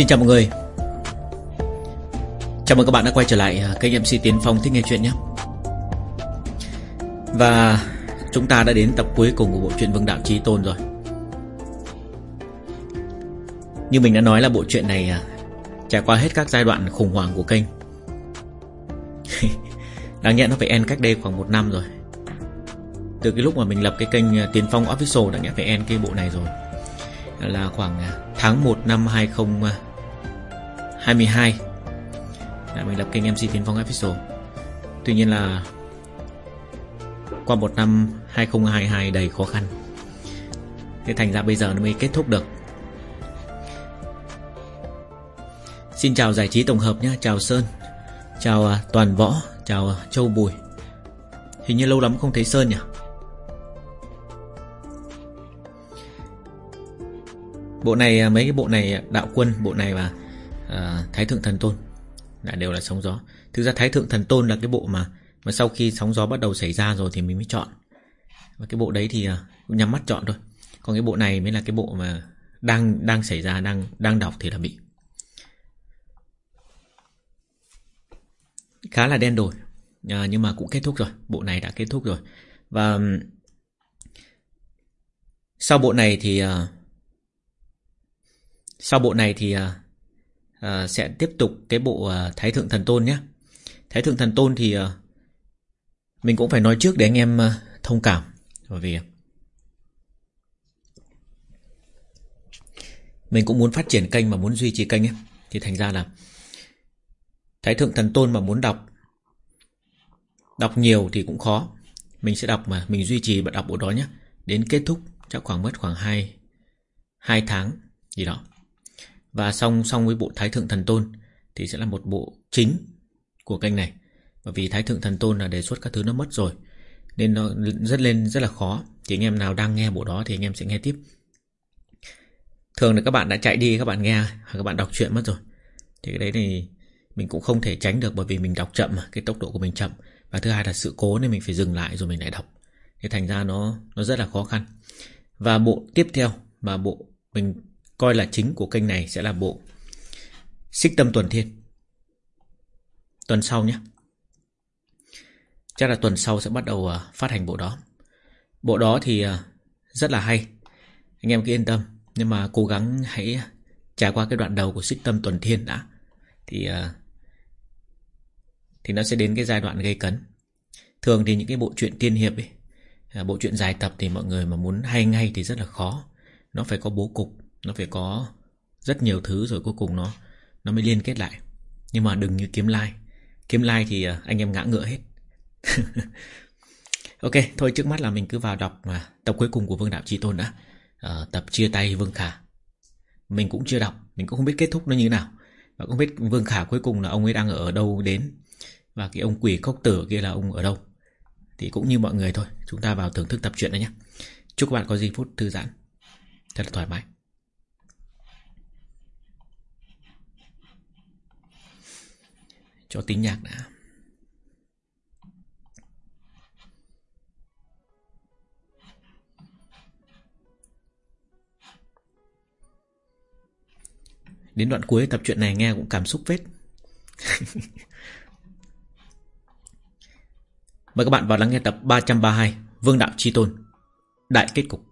Xin chào mọi người. Chào mừng các bạn đã quay trở lại à, kênh MC Tiến Phong Thích Nghe Chuyện nhé. Và chúng ta đã đến tập cuối cùng của bộ truyện Vương Đạo Trí Tôn rồi. Như mình đã nói là bộ truyện này à, trải qua hết các giai đoạn khủng hoảng của kênh. Đáng nhẽ nó phải end cách đây khoảng một năm rồi. Từ cái lúc mà mình lập cái kênh à, Tiến Phong Official đã nhẽ phải end cái bộ này rồi. Là khoảng tháng 1 năm 22 Đã mình lập kênh MC Tiến Phong Official. Tuy nhiên là Qua một năm 2022 đầy khó khăn. Thế thành ra bây giờ nó mới kết thúc được. Xin chào giải trí tổng hợp nhé Chào Sơn, Chào à, Toàn Võ, Chào à, Châu Bùi. Hình như lâu lắm không thấy Sơn nhỉ? Bộ này à, mấy cái bộ này đạo quân, Bộ này và Ờ, Thái Thượng Thần Tôn. Là đều là sóng gió. Thực ra Thái Thượng Thần Tôn là cái bộ mà Mà sau khi sóng gió bắt đầu xảy ra rồi Thì mình mới chọn. Và cái bộ đấy thì uh, nhắm mắt chọn thôi. Còn cái bộ này mới là cái bộ mà Đang đang xảy ra đang đang đọc thì là bị. Khá là đen đổi à, ờ, Nhưng mà cũng kết thúc rồi. Bộ này đã kết thúc rồi. Và Sau bộ này thì uh, sau bộ này thì uh, Ờ, sẽ tiếp tục cái bộ ờ, Thái Thượng Thần Tôn nhé. Thái Thượng Thần Tôn thì ờ, mình cũng phải nói trước để anh em thông cảm. Bởi vì mình cũng muốn phát triển kênh mà muốn duy trì kênh ấy. Thì thành ra là Thái Thượng Thần Tôn mà muốn đọc Đọc nhiều thì cũng khó Mình sẽ đọc mà Mình duy trì và đọc bộ đó nhé Đến kết thúc chắc khoảng mất khoảng 2 2 tháng gì đó và song song với bộ Thái Thượng Thần Tôn Thì sẽ là một bộ chính của kênh này. Bởi vì Thái Thượng Thần Tôn là đề xuất các thứ nó mất rồi, Nên nó rất lên, rất là khó. Thì anh em nào đang nghe bộ đó thì anh em sẽ nghe tiếp. Thường là các bạn đã chạy đi, các bạn nghe, Hoặc các bạn đọc truyện mất rồi. Thì cái đấy thì mình cũng không thể tránh được Bởi vì mình đọc chậm mà, Cái tốc độ của mình chậm. Và thứ hai là sự cố nên mình phải dừng lại rồi mình lại đọc. Thì thành ra nó nó rất là khó khăn. Và bộ tiếp theo Mà bộ mình coi là chính của kênh này sẽ là bộ Xích Tâm Tuần Thiên. Tuần sau nhé. Chắc là tuần sau sẽ bắt đầu à, phát hành bộ đó. Bộ đó thì à, rất là hay. Anh em cứ yên tâm. Nhưng mà cố gắng hãy trải qua cái đoạn đầu của Xích Tâm Tuần Thiên đã. Thì à, thì nó sẽ đến cái giai đoạn gây cấn. Thường thì những cái bộ truyện tiên hiệp ấy, bộ truyện dài tập thì mọi người mà muốn hay ngay thì rất là khó. Nó phải có bố cục nó phải có rất nhiều thứ rồi cuối cùng nó nó mới liên kết lại. Nhưng mà đừng như kiếm like. Kiếm like thì à, anh em ngã ngựa hết. ok, thôi trước mắt là mình cứ vào đọc mà tập cuối cùng của Vương Đạo Chi Tôn đã. À, tập chia tay Vương Khả. Mình cũng chưa đọc, mình cũng không biết kết thúc nó như thế nào. Và cũng biết Vương Khả cuối cùng là ông ấy đang ở đâu đến. Và cái ông quỷ cốc tử kia là ông ở đâu. Thì cũng như mọi người thôi, chúng ta vào thưởng thức tập truyện đấy nhé. Chúc các bạn có giây phút thư giãn. Thật là thoải mái. Cho tí nhạc đã. Đến đoạn cuối tập truyện này nghe cũng cảm xúc phết. Mời các bạn vào lắng nghe tập 332 Vương Đạo Chi Tôn, Đại kết cục.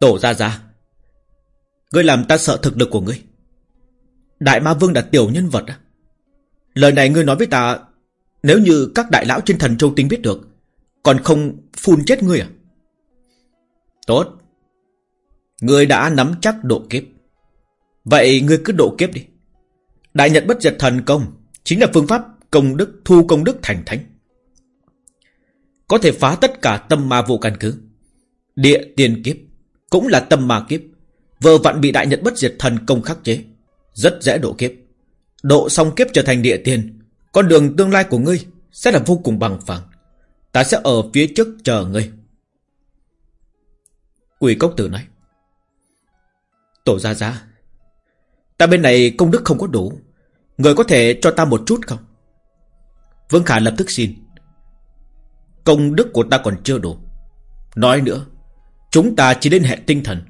Tổ ra ra Ngươi làm ta sợ thực lực của ngươi. Đại ma vương là tiểu nhân vật à? Lời này ngươi nói với ta, Nếu như các đại lão trên thần châu tinh biết được, Còn không phun chết ngươi à? Tốt. Ngươi đã nắm chắc độ kiếp. Vậy ngươi cứ độ kiếp đi. Đại nhật bất diệt thần công Chính là phương pháp công đức, thu công đức thành thánh. Có thể phá tất cả tâm ma vô căn cứ. Địa tiền kiếp Cũng là tâm ma kiếp. Vừa vặn bị đại nhật bất diệt thần công khắc chế. Rất dễ độ kiếp. Độ xong kiếp trở thành địa tiền. Con đường tương lai của ngươi Sẽ là vô cùng bằng phẳng. Ta sẽ ở phía trước chờ ngươi. Quỷ cốc tử nói. Tổ ra ra Ta bên này công đức không có đủ. Người có thể cho ta một chút không? Vương Khả lập tức xin. Công đức của ta còn chưa đủ. Nói nữa, Chúng ta chỉ đến hệ tinh thần.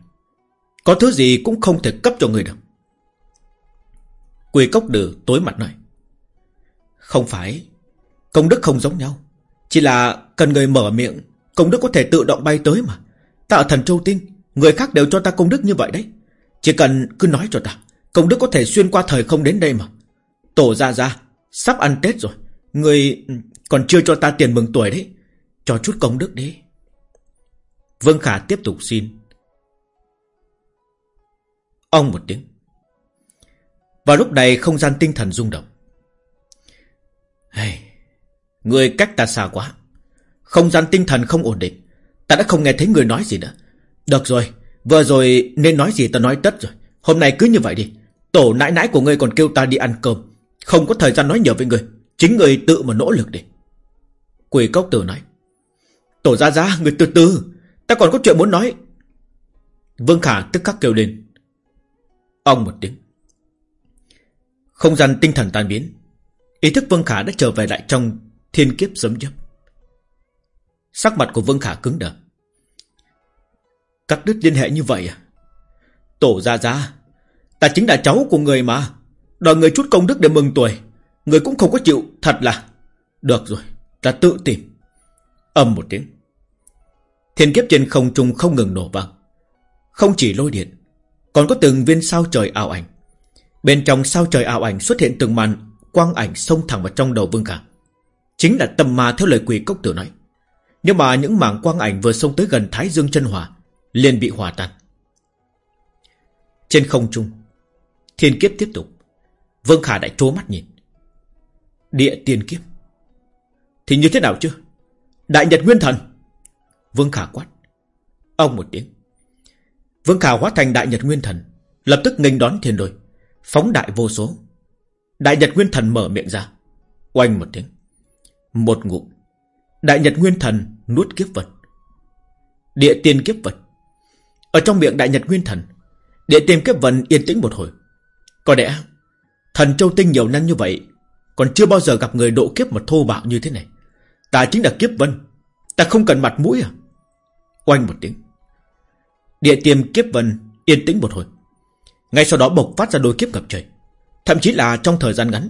Có thứ gì cũng không thể cấp cho người được. Quỳ cốc đử tối mặt nói, Không phải, Công đức không giống nhau. Chỉ là cần người mở miệng, Công đức có thể tự động bay tới mà. Ta ở thần châu tinh, Người khác đều cho ta công đức như vậy đấy. Chỉ cần cứ nói cho ta, Công đức có thể xuyên qua thời không đến đây mà. Tổ ra ra Sắp ăn Tết rồi, Người còn chưa cho ta tiền mừng tuổi đấy. Cho chút công đức đi. Vương Khả tiếp tục xin Ông một tiếng. Và lúc này không gian tinh thần rung động. Hey, Người cách ta xa quá. Không gian tinh thần không ổn định. Ta đã không nghe thấy người nói gì nữa. Được rồi Vừa rồi nên nói gì ta nói tất rồi. Hôm nay cứ như vậy đi. Tổ nãi nãi của ngươi còn kêu ta đi ăn cơm. Không có thời gian nói nhiều với người. Chính người tự mà nỗ lực đi. Quỷ cốc tử nói. Tổ ra ra người từ từ. Ta còn có chuyện muốn nói. Vương Khả tức khắc kêu lên. Ông một tiếng. Không gian tinh thần tan biến. Ý thức Vương Khả đã trở về lại trong Thiên kiếp sớm chấp Sắc mặt của Vương Khả cứng đờ. Cắt đứt liên hệ như vậy à? Tổ ra ra Ta chính là cháu của người mà. Đòi người chút công đức để mừng tuổi. Người cũng không có chịu, Thật là. Được rồi, Ta tự tìm. Âm một tiếng. Thiên kiếp trên không trung không ngừng nổ vang. Không chỉ lôi điện còn có từng viên sao trời ảo ảnh. Bên trong sao trời ảo ảnh xuất hiện từng màn Quang ảnh xông thẳng vào trong đầu Vương Khả. Chính là tâm ma theo lời quỷ cốc tử nói. Nhưng mà những mảng quang ảnh vừa xông tới gần Thái Dương chân hỏa, liền bị hòa tan. Trên không trung, Thiên kiếp tiếp tục. Vương Khả đã trố mắt nhìn. Địa tiên kiếp. Thì như thế nào chứ? Đại Nhật Nguyên Thần. Vương Khả quát. Ông một tiếng. Vương Khả hóa thành Đại Nhật Nguyên Thần, Lập tức nghênh đón thiên đôi, Phóng đại vô số. Đại Nhật Nguyên Thần mở miệng ra, Oanh một tiếng, Một ngụm. Đại Nhật Nguyên Thần nuốt kiếp vật, Địa tiên kiếp vật. Ở trong miệng Đại Nhật Nguyên Thần, Địa tiên kiếp vật yên tĩnh một hồi. Có lẽ, Thần Châu Tinh nhiều năm như vậy, Còn chưa bao giờ gặp người độ kiếp mà thô bạo như thế này. Ta chính là kiếp vân, Ta không cần mặt mũi à? Oanh một tiếng Địa tiêm kiếp vân, yên tĩnh một hồi. Ngay sau đó bộc phát ra đôi kiếp ngập trời. Thậm chí là trong thời gian ngắn,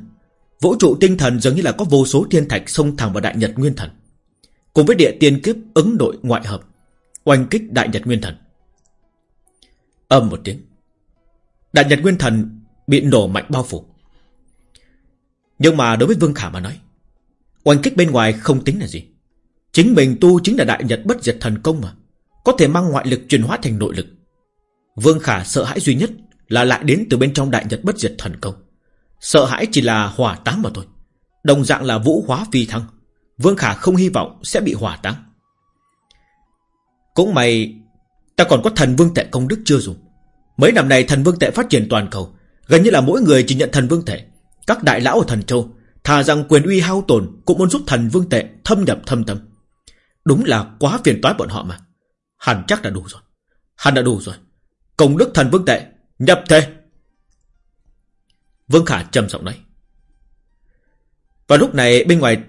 Vũ trụ tinh thần dường như là có vô số thiên thạch xông thẳng vào đại nhật nguyên thần. Cùng với địa tiên kiếp ứng đội ngoại hợp, Oanh kích đại nhật nguyên thần. Âm một tiếng, Đại nhật nguyên thần bị nổ mạnh bao phủ. Nhưng mà đối với Vương Khả mà nói, Oanh kích bên ngoài không tính là gì. Chính mình tu chính là đại nhật bất diệt thần công mà. Có thể mang ngoại lực truyền hóa thành nội lực. Vương Khả sợ hãi duy nhất Là lại đến từ bên trong đại nhật bất diệt thần công. Sợ hãi chỉ là hỏa táng mà thôi. Đồng dạng là vũ hóa phi thăng, Vương Khả không hy vọng sẽ bị hỏa táng. Cũng may, Ta còn có thần vương tệ công đức chưa dùng. Mấy năm này thần vương tệ phát triển toàn cầu, Gần như là mỗi người chỉ nhận thần vương tệ. Các đại lão ở thần châu Thà rằng quyền uy hao tổn Cũng muốn giúp thần vương tệ thâm nhập thâm tâm. Đúng là quá phiền toái bọn họ mà. Hẳn chắc đã đủ rồi. Hẳn đã đủ rồi. Công đức thần vương tệ, Nhập thế. Vương Khả trầm giọng nói. Và lúc này bên ngoài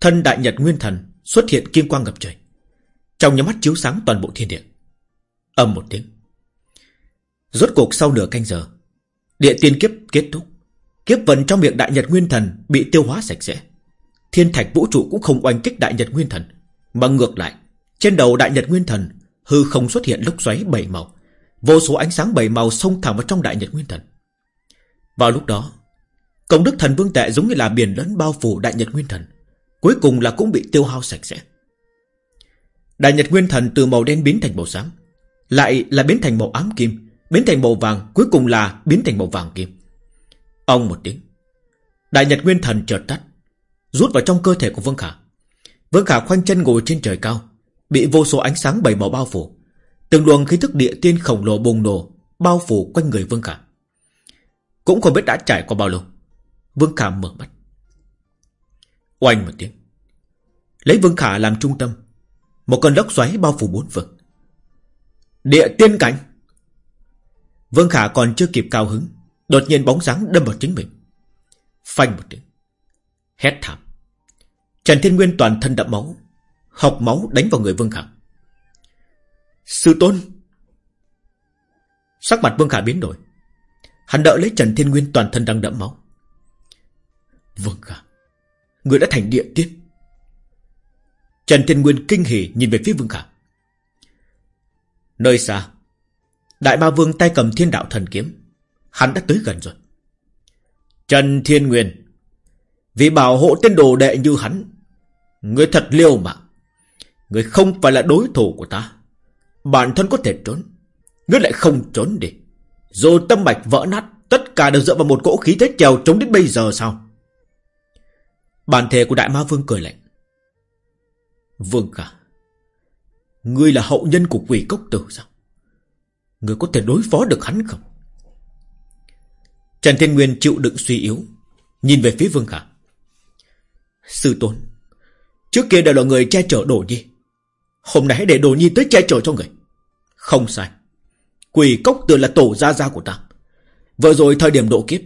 Thân đại nhật nguyên thần Xuất hiện kim quang ngập trời. Trong nhà mắt chiếu sáng toàn bộ thiên địa. Âm một tiếng. Rốt cuộc sau nửa canh giờ, Địa tiên kiếp kết thúc. Kiếp vận trong miệng đại nhật nguyên thần Bị tiêu hóa sạch sẽ. Thiên thạch vũ trụ cũng không oanh kích đại nhật nguyên thần, Mà ngược lại. Trên đầu đại nhật nguyên thần, Hư không xuất hiện lốc xoáy bảy màu. Vô số ánh sáng bảy màu xông thẳng vào trong đại nhật nguyên thần. Vào lúc đó, Công đức thần vương tệ giống như là biển lớn bao phủ đại nhật nguyên thần, Cuối cùng là cũng bị tiêu hao sạch sẽ. Đại nhật nguyên thần từ màu đen biến thành màu xám, Lại là biến thành màu ám kim, Biến thành màu vàng, Cuối cùng là biến thành màu vàng kim. Ông một tiếng, Đại nhật nguyên thần chợt tắt, Rút vào trong cơ thể của Vương Khả. Vương Khả khoanh chân ngồi trên trời cao Bị vô số ánh sáng bảy màu bao phủ. Từng luồng khí thức địa tiên khổng lồ bùng nổ, Bao phủ quanh người Vương Khả Cũng không biết đã trải qua bao lâu, Vương Khả mở mắt. Oanh một tiếng. Lấy Vương Khả làm trung tâm, Một cơn lốc xoáy bao phủ bốn vực Địa tiên cảnh. Vương Khả còn chưa kịp cao hứng, Đột nhiên bóng dáng đâm vào chính mình. Phanh một tiếng. Hét thảm. Trần Thiên Nguyên toàn thân đẫm máu Học máu đánh vào người Vương Khả. Sư tôn. Sắc mặt Vương Khả biến đổi. Hắn đỡ lấy Trần Thiên Nguyên toàn thân đang đẫm máu. Vương Khả, Người đã thành địa tiên. Trần Thiên Nguyên kinh hỉ nhìn về phía Vương Khả. Nơi xa, Đại ba vương tay cầm thiên đạo thần kiếm. Hắn đã tới gần rồi. Trần Thiên Nguyên, Vì bảo hộ tên đồ đệ như hắn, Người thật liêu mạng. Người không phải là đối thủ của ta. Bản thân có thể trốn, Ngươi lại không trốn đi. Dù tâm mạch vỡ nát, Tất cả đều dựa vào một cỗ khí thế trèo trống đến bây giờ sao? Bản thể của Đại Ma Vương cười lạnh. Vương cả Ngươi là hậu nhân của quỷ cốc tử sao? Ngươi có thể đối phó được hắn không? Trần Thiên Nguyên chịu đựng suy yếu, Nhìn về phía Vương Khả. Sư tôn, Trước kia đều là người che chở đổ Nhi Hôm nay hãy để Đồ Nhi tới che chở cho người. Không sai. Quỷ cốc tựa là tổ gia gia của ta. Vừa rồi thời điểm độ kiếp,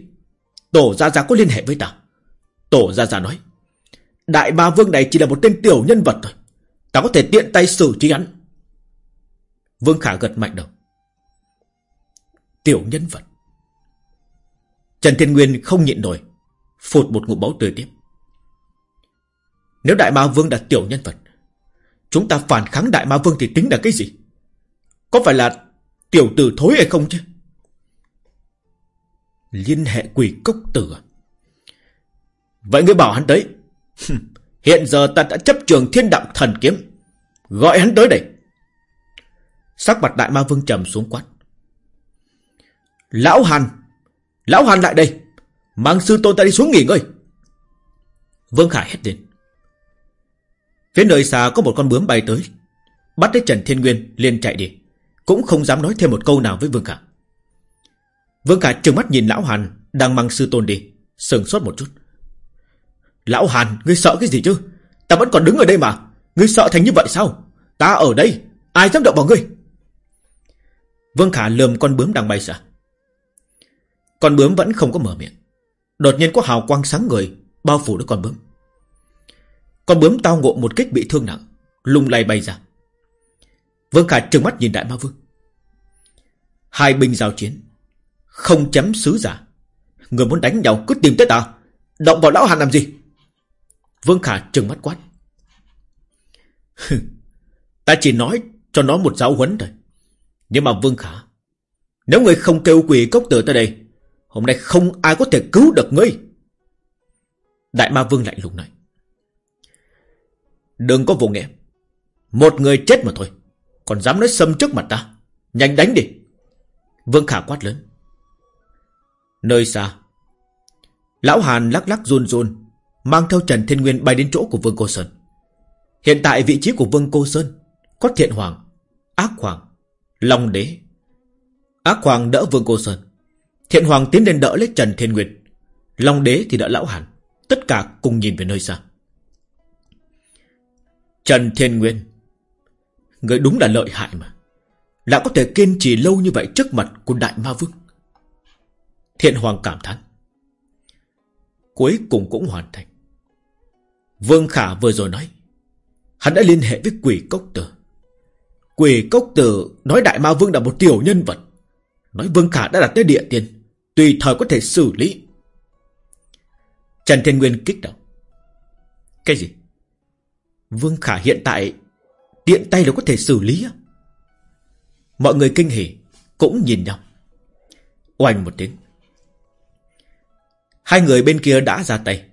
Tổ gia gia có liên hệ với ta. Tổ gia gia nói, Đại ma vương này chỉ là một tên tiểu nhân vật thôi. Ta có thể tiện tay xử trí hắn. Vương Khả gật mạnh đầu. Tiểu nhân vật. Trần Thiên Nguyên không nhịn nổi, Phụt một ngụm máu tươi tiếp. Nếu Đại Ma Vương là tiểu nhân vật Chúng ta phản kháng Đại Ma Vương thì tính là cái gì? Có phải là Tiểu tử thối hay không chứ? Liên hệ quỷ cốc tử. À Vậy ngươi bảo hắn tới. Hiện giờ ta đã chấp trường thiên đạo thần kiếm. Gọi hắn tới đây. Sắc mặt đại ma vương trầm xuống quát. Lão Hàn Lão Hàn lại đây. Mang sư tôn ta đi xuống nghỉ ngơi. Vương Khải hét lên. Phía nơi xa có một con bướm bay tới. Bắt lấy Trần Thiên Nguyên, liền chạy đi. Cũng không dám nói thêm một câu nào với Vương Khả. Vương Khả trừng mắt nhìn Lão Hàn Đang mang sư tôn đi, Sừng sốt một chút. Lão Hàn, ngươi sợ cái gì chứ? Ta vẫn còn đứng ở đây mà. Ngươi sợ thành như vậy sao? Ta ở đây, Ai dám động vào ngươi? Vương Khả lườm con bướm đang bay xa. Con bướm vẫn không có mở miệng. Đột nhiên có hào quang sáng người Bao phủ đứa con bướm. Con bướm tao ngộ một kích bị thương nặng, Lung lay bay ra. Vương Khả trừng mắt nhìn Đại Ma Vương. Hai binh giao chiến, Không chấm sứ giả. Người muốn đánh nhau cứ tìm tới ta, Động vào lão hàn làm gì? Vương Khả trừng mắt quát. Ta chỉ nói cho nó một giáo huấn thôi. Nhưng mà Vương Khả Nếu người không kêu quỷ cốc tử tới đây, Hôm nay không ai có thể cứu được ngươi. Đại ma Vương lạnh lùng nói Đừng có vô nghĩa, Một người chết mà thôi. Còn dám nói xâm trước mặt ta. Nhanh đánh đi. Vương Khả quát lớn. Nơi xa Lão Hàn lắc lắc run run Mang theo Trần Thiên Nguyên bay đến chỗ của Vương Cô Sơn. Hiện tại vị trí của Vương Cô Sơn Có Thiện Hoàng Ác Hoàng Long Đế. Ác Hoàng đỡ Vương Cô Sơn. Thiện Hoàng tiến lên đỡ lấy Trần Thiên Nguyên. Long Đế thì đỡ Lão Hàn. Tất cả cùng nhìn về nơi xa. Trần Thiên Nguyên. Người đúng là lợi hại mà. Đã có thể kiên trì lâu như vậy trước mặt của Đại Ma Vương. Thiện Hoàng cảm thán. Cuối cùng cũng hoàn thành. Vương Khả vừa rồi nói, Hắn đã liên hệ với quỷ cốc tử. Quỷ cốc tử Nói Đại Ma Vương là một tiểu nhân vật. Nói Vương Khả đã đặt tới địa tiên, Tùy thời có thể xử lý. Trần Thiên Nguyên kích động. Cái gì? Vương Khả hiện tại Tiện tay là có thể xử lý Mọi người kinh hỉ Cũng nhìn nhau. Oanh một tiếng. Hai người bên kia đã ra tay.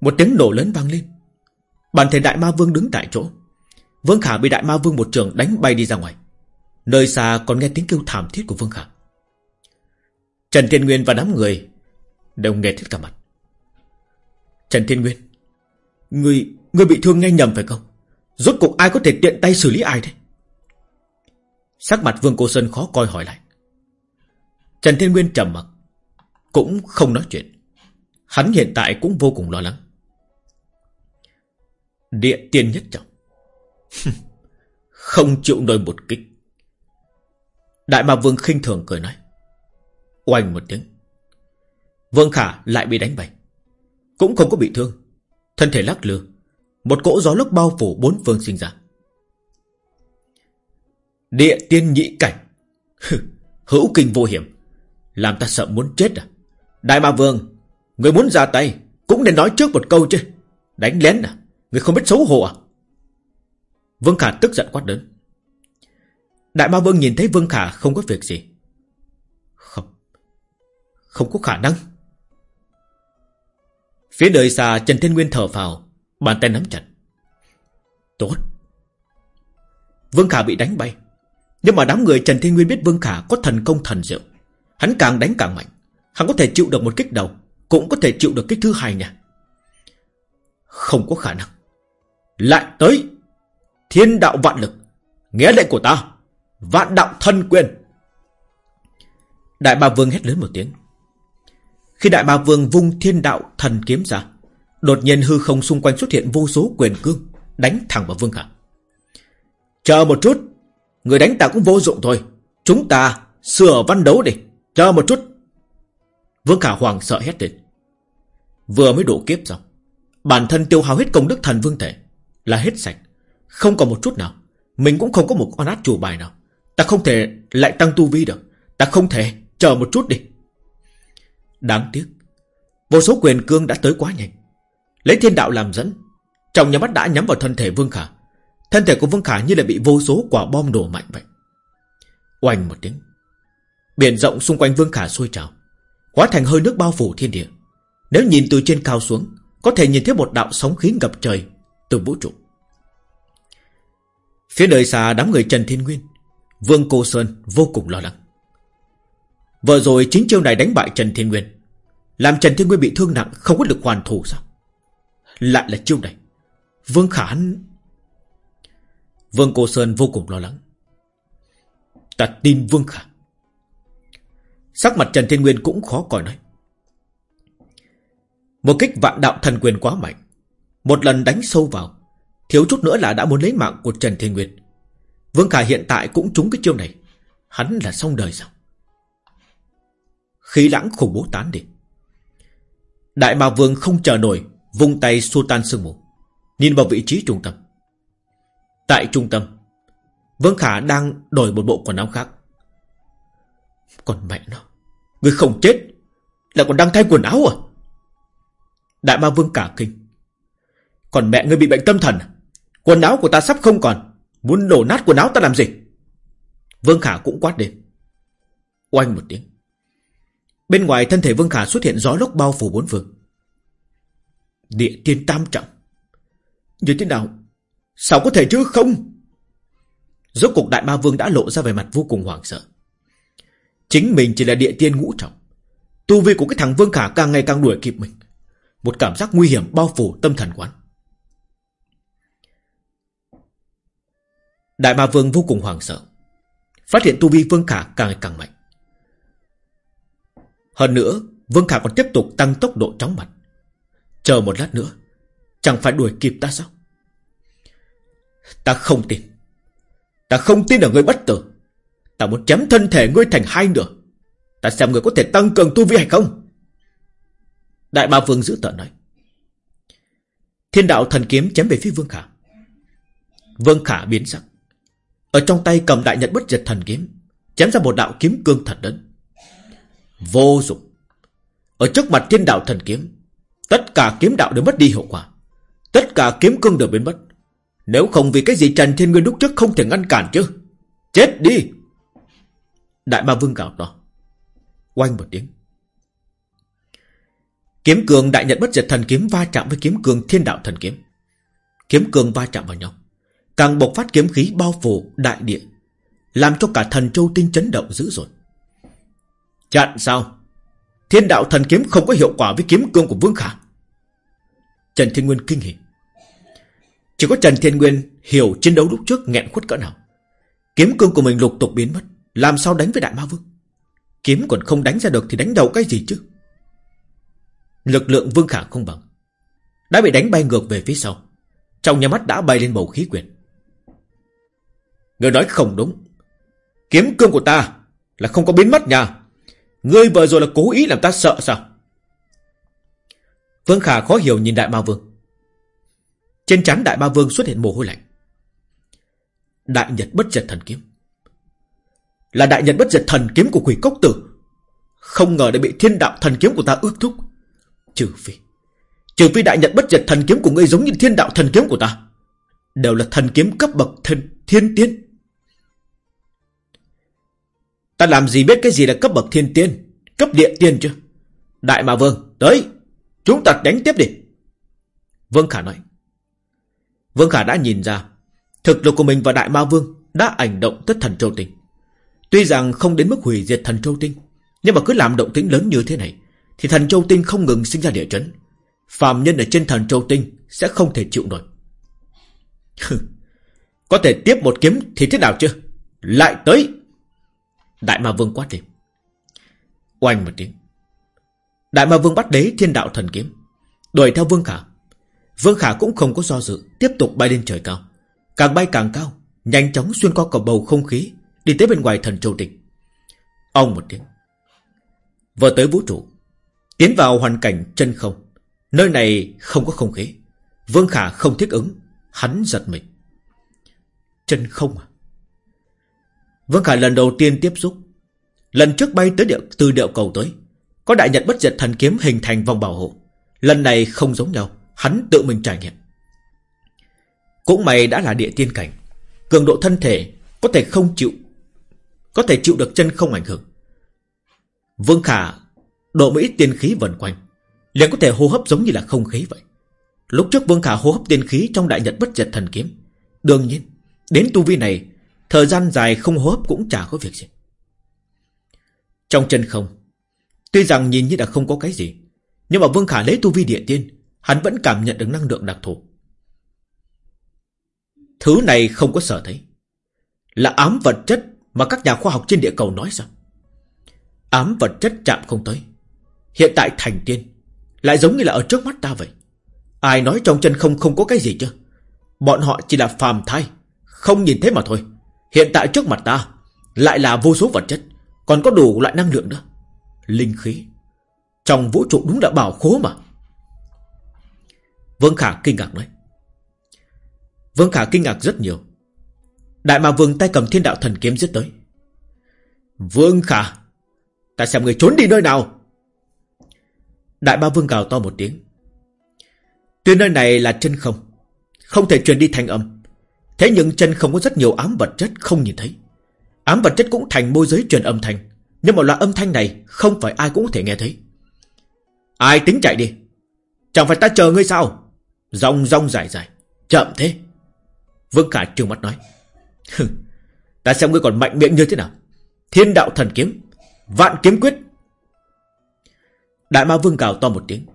Một tiếng nổ lớn vang lên. Bản thể đại ma vương đứng tại chỗ. Vương Khả bị đại ma vương một trường đánh bay đi ra ngoài. Nơi xa còn nghe tiếng kêu thảm thiết của Vương Khả. Trần Thiên Nguyên và đám người Đều nghe hết cả mặt. Trần Thiên Nguyên Người, người bị thương nghe nhầm phải không? Rốt cuộc ai có thể tiện tay xử lý ai thế? Sắc mặt Vương Cô Sơn khó coi hỏi lại. Trần Thiên Nguyên trầm mặc, Cũng không nói chuyện. Hắn hiện tại cũng vô cùng lo lắng. Địa tiên nhất trọng. Không chịu nổi một kích. Đại ma vương khinh thường cười nói. Oanh một tiếng. Vương Khả lại bị đánh bay. Cũng không có bị thương. Thân thể lắc lư. Một cỗ gió lốc bao phủ bốn phương sinh ra Địa tiên nhị cảnh. Hữu kinh vô hiểm. Làm ta sợ muốn chết à? Đại ma vương, người muốn ra tay, cũng nên nói trước một câu chứ. Đánh lén à? Người không biết xấu hổ à? Vương Khả tức giận quát lớn. Đại ma vương nhìn thấy Vương Khả không có việc gì. Không. Không có khả năng. Phía đời xa Trần Thiên Nguyên thở vào, bàn tay nắm chặt. Tốt. Vương Khả bị đánh bay. Nhưng mà đám người Trần Thiên Nguyên biết Vương Khả có thần công thần diệu. Hắn càng đánh càng mạnh. Hắn có thể chịu được một kích đầu, cũng có thể chịu được kích thứ hai nha. Không có khả năng. Lại tới. Thiên đạo vạn lực. Nghe lệnh của ta. Vạn đạo thân quyền. Đại ba vương hét lớn một tiếng. Khi đại ba vương vung thiên đạo thần kiếm ra, đột nhiên hư không xung quanh xuất hiện vô số quyền cương, đánh thẳng vào vương khả. Chờ một chút, người đánh ta cũng vô dụng thôi. Chúng ta sửa văn đấu đi, chờ một chút. Vương khả hoàng sợ hét lên. Vừa mới đổ kiếp xong, bản thân tiêu hao hết công đức thần vương thể, là hết sạch, không còn một chút nào. Mình cũng không có một con át chủ bài nào. Ta không thể lại tăng tu vi được. Ta không thể, chờ một chút đi. Đáng tiếc Vô số quyền cương đã tới quá nhanh Lấy thiên đạo làm dẫn. Trong nhà mắt đã nhắm vào thân thể Vương Khả. Thân thể của Vương Khả như là bị vô số quả bom đổ mạnh vậy. Oanh một tiếng. Biển rộng xung quanh Vương Khả sôi trào. Hóa thành hơi nước bao phủ thiên địa. Nếu nhìn từ trên cao xuống, Có thể nhìn thấy một đạo sóng khí ngập trời Từ vũ trụ. Phía đời xa đám người Trần Thiên Nguyên, Vương Cô Sơn vô cùng lo lắng. Vừa rồi chính chiêu này đánh bại Trần Thiên Nguyên, Làm Trần Thiên Nguyên bị thương nặng, Không có lực hoàn thủ sao? Lại là chiêu này. Vương Khả hắn Vương Cô Sơn vô cùng lo lắng. Ta tin Vương Khả. Sắc mặt Trần Thiên Nguyên cũng khó coi nói. Một kích vạn đạo thần quyền quá mạnh. Một lần đánh sâu vào, Thiếu chút nữa là đã muốn lấy mạng của Trần Thiên Nguyên. Vương Khả hiện tại cũng trúng cái chiêu này. Hắn là xong đời sao? Khí lãng khủng bố tán đi. Đại ma vương không chờ nổi Vung tay xua tan sương mù, Nhìn vào vị trí trung tâm. Tại trung tâm, Vương Khả đang đổi một bộ quần áo khác. Còn mẹ nó, Người không chết Lại còn đang thay quần áo à? Đại ma vương cả kinh. Còn mẹ ngươi bị bệnh tâm thần? À? Quần áo của ta sắp không còn, Muốn đổ nát quần áo ta làm gì? Vương Khả cũng quát đến Oanh một tiếng. Bên ngoài thân thể Vương Khả xuất hiện gió lốc bao phủ bốn phương. Địa tiên tam trọng. Như thế nào? Sao có thể chứ không? Rốt cục đại ma vương đã lộ ra vẻ mặt vô cùng hoảng sợ. Chính mình chỉ là địa tiên ngũ trọng. Tu vi của cái thằng Vương Khả càng ngày càng đuổi kịp mình. Một cảm giác nguy hiểm bao phủ tâm thần quán. Đại ma vương vô cùng hoảng sợ. Phát hiện tu vi Vương Khả càng ngày càng mạnh. Hơn nữa, Vương Khả còn tiếp tục tăng tốc độ chóng mặt. Chờ một lát nữa, chẳng phải đuổi kịp ta sao? Ta không tin. Ta không tin ở người bất tử. Ta muốn chém thân thể ngươi thành hai nửa. Ta xem người có thể tăng cường tu vi hay không? Đại ba Vương giữ tợn nói. Thiên đạo thần kiếm chém về phía Vương Khả. Vương Khả biến sắc. Ở trong tay cầm đại nhật bất diệt thần kiếm, chém ra một đạo kiếm cương thật đấn Vô dụng. Ở trước mặt thiên đạo thần kiếm, tất cả kiếm đạo đều mất đi hiệu quả. Tất cả kiếm cương đều biến mất. Nếu không vì cái gì Trần Thiên Nguyên lúc trước không thể ngăn cản chứ. Chết đi! Đại ba vương gào to. Oanh một tiếng. Kiếm cường đại nhận bất diệt thần kiếm va chạm với kiếm cường thiên đạo thần kiếm. Kiếm cường va chạm vào nhau. Càng bộc phát kiếm khí bao phủ đại địa. Làm cho cả thần châu tinh chấn động dữ dội. Chặn sao? Thiên đạo thần kiếm không có hiệu quả với kiếm cương của Vương Khả. Trần Thiên Nguyên kinh hỉ. Chỉ có Trần Thiên Nguyên hiểu chiến đấu lúc trước nghẹn khuất cỡ nào. Kiếm cương của mình lục tục biến mất. Làm sao đánh với Đại Ma Vương? Kiếm còn không đánh ra được thì đánh đầu cái gì chứ? Lực lượng Vương Khả không bằng. Đã bị đánh bay ngược về phía sau. Trong nhà mắt đã bay lên bầu khí quyển. Người nói không đúng. Kiếm cương của ta là không có biến mất nha. Ngươi vừa rồi là cố ý làm ta sợ sao? Vương Khả khó hiểu nhìn Đại Ma Vương. Trên trán Đại Ma Vương xuất hiện mồ hôi lạnh. Đại Nhật bất diệt thần kiếm. Là đại nhật bất diệt thần kiếm của quỷ cốc tử Không ngờ đã bị thiên đạo thần kiếm của ta ước thúc Trừ phi Trừ phi đại nhật bất diệt thần kiếm của ngươi giống như thiên đạo thần kiếm của ta Đều là thần kiếm cấp bậc thần thiên tiên Ta làm gì biết cái gì là cấp bậc thiên tiên, Cấp địa tiên chứ? Đại mà vương, tới, Chúng ta đánh tiếp đi. Vương Khả nói. Vương Khả đã nhìn ra, Thực lực của mình và Đại Ma Vương Đã ảnh động tất thần châu tinh. Tuy rằng không đến mức hủy diệt thần châu tinh, Nhưng mà cứ làm động tĩnh lớn như thế này, Thì thần châu tinh không ngừng sinh ra địa chấn. Phạm nhân ở trên thần châu tinh Sẽ không thể chịu nổi. Có thể tiếp một kiếm thì thế nào chưa Lại tới. Đại Ma Vương quát lên. Oanh một tiếng. Đại Ma Vương bắt đế thiên đạo thần kiếm, Đuổi theo Vương Khả. Vương Khả cũng không có do dự, Tiếp tục bay lên trời cao. Càng bay càng cao, Nhanh chóng xuyên qua cầu bầu không khí, Đi tới bên ngoài thần châu tịch Ông một tiếng. Vừa tới vũ trụ, Tiến vào hoàn cảnh chân không. Nơi này không có không khí. Vương Khả không thích ứng, Hắn giật mình. Chân không à? Vương Khả lần đầu tiên tiếp xúc. Lần trước bay tới địa, từ địa cầu tới Có đại nhật bất diệt thần kiếm hình thành vòng bảo hộ. Lần này không giống nhau Hắn tự mình trải nghiệm. Cũng mày đã là địa tiên cảnh Cường độ thân thể Có thể không chịu Có thể chịu được chân không ảnh hưởng. Vương Khả Độ một ít tiên khí vần quanh liền có thể hô hấp giống như là không khí vậy. Lúc trước Vương Khả hô hấp tiên khí Trong đại nhật bất diệt thần kiếm Đương nhiên Đến tu vi này Thời gian dài không hô hấp cũng chả có việc gì. Trong chân không, Tuy rằng nhìn như là không có cái gì, Nhưng mà Vương Khả lấy tu vi địa tiên, Hắn vẫn cảm nhận được năng lượng đặc thù. Thứ này không có sở thấy. Là ám vật chất Mà các nhà khoa học trên địa cầu nói sao Ám vật chất chạm không tới. Hiện tại thành tiên, Lại giống như là ở trước mắt ta vậy. Ai nói trong chân không không có cái gì chứ? Bọn họ chỉ là phàm thai, Không nhìn thấy mà thôi. Hiện tại trước mặt ta Lại là vô số vật chất, Còn có đủ loại năng lượng nữa. Linh khí Trong vũ trụ đúng là bảo khố mà. Vương Khả kinh ngạc nói. Vương Khả kinh ngạc rất nhiều. Đại mà vương tay cầm thiên đạo thần kiếm giết tới. Vương Khả, Ta xem người trốn đi nơi nào. Đại ba vương gào to một tiếng. Tuy nơi này là chân không Không thể truyền đi thành âm Thế nhưng chân không có rất nhiều ám vật chất không nhìn thấy. Ám vật chất cũng thành môi giới truyền âm thanh. Nhưng mà loại âm thanh này Không phải ai cũng có thể nghe thấy. Ai tính chạy đi? Chẳng phải ta chờ ngươi sao? Rong rong dài dài. Chậm thế. Vương Khả trừng mắt nói. Ta xem ngươi còn mạnh miệng như thế nào. Thiên đạo thần kiếm, Vạn kiếm quyết. Đại ma vương gào to một tiếng.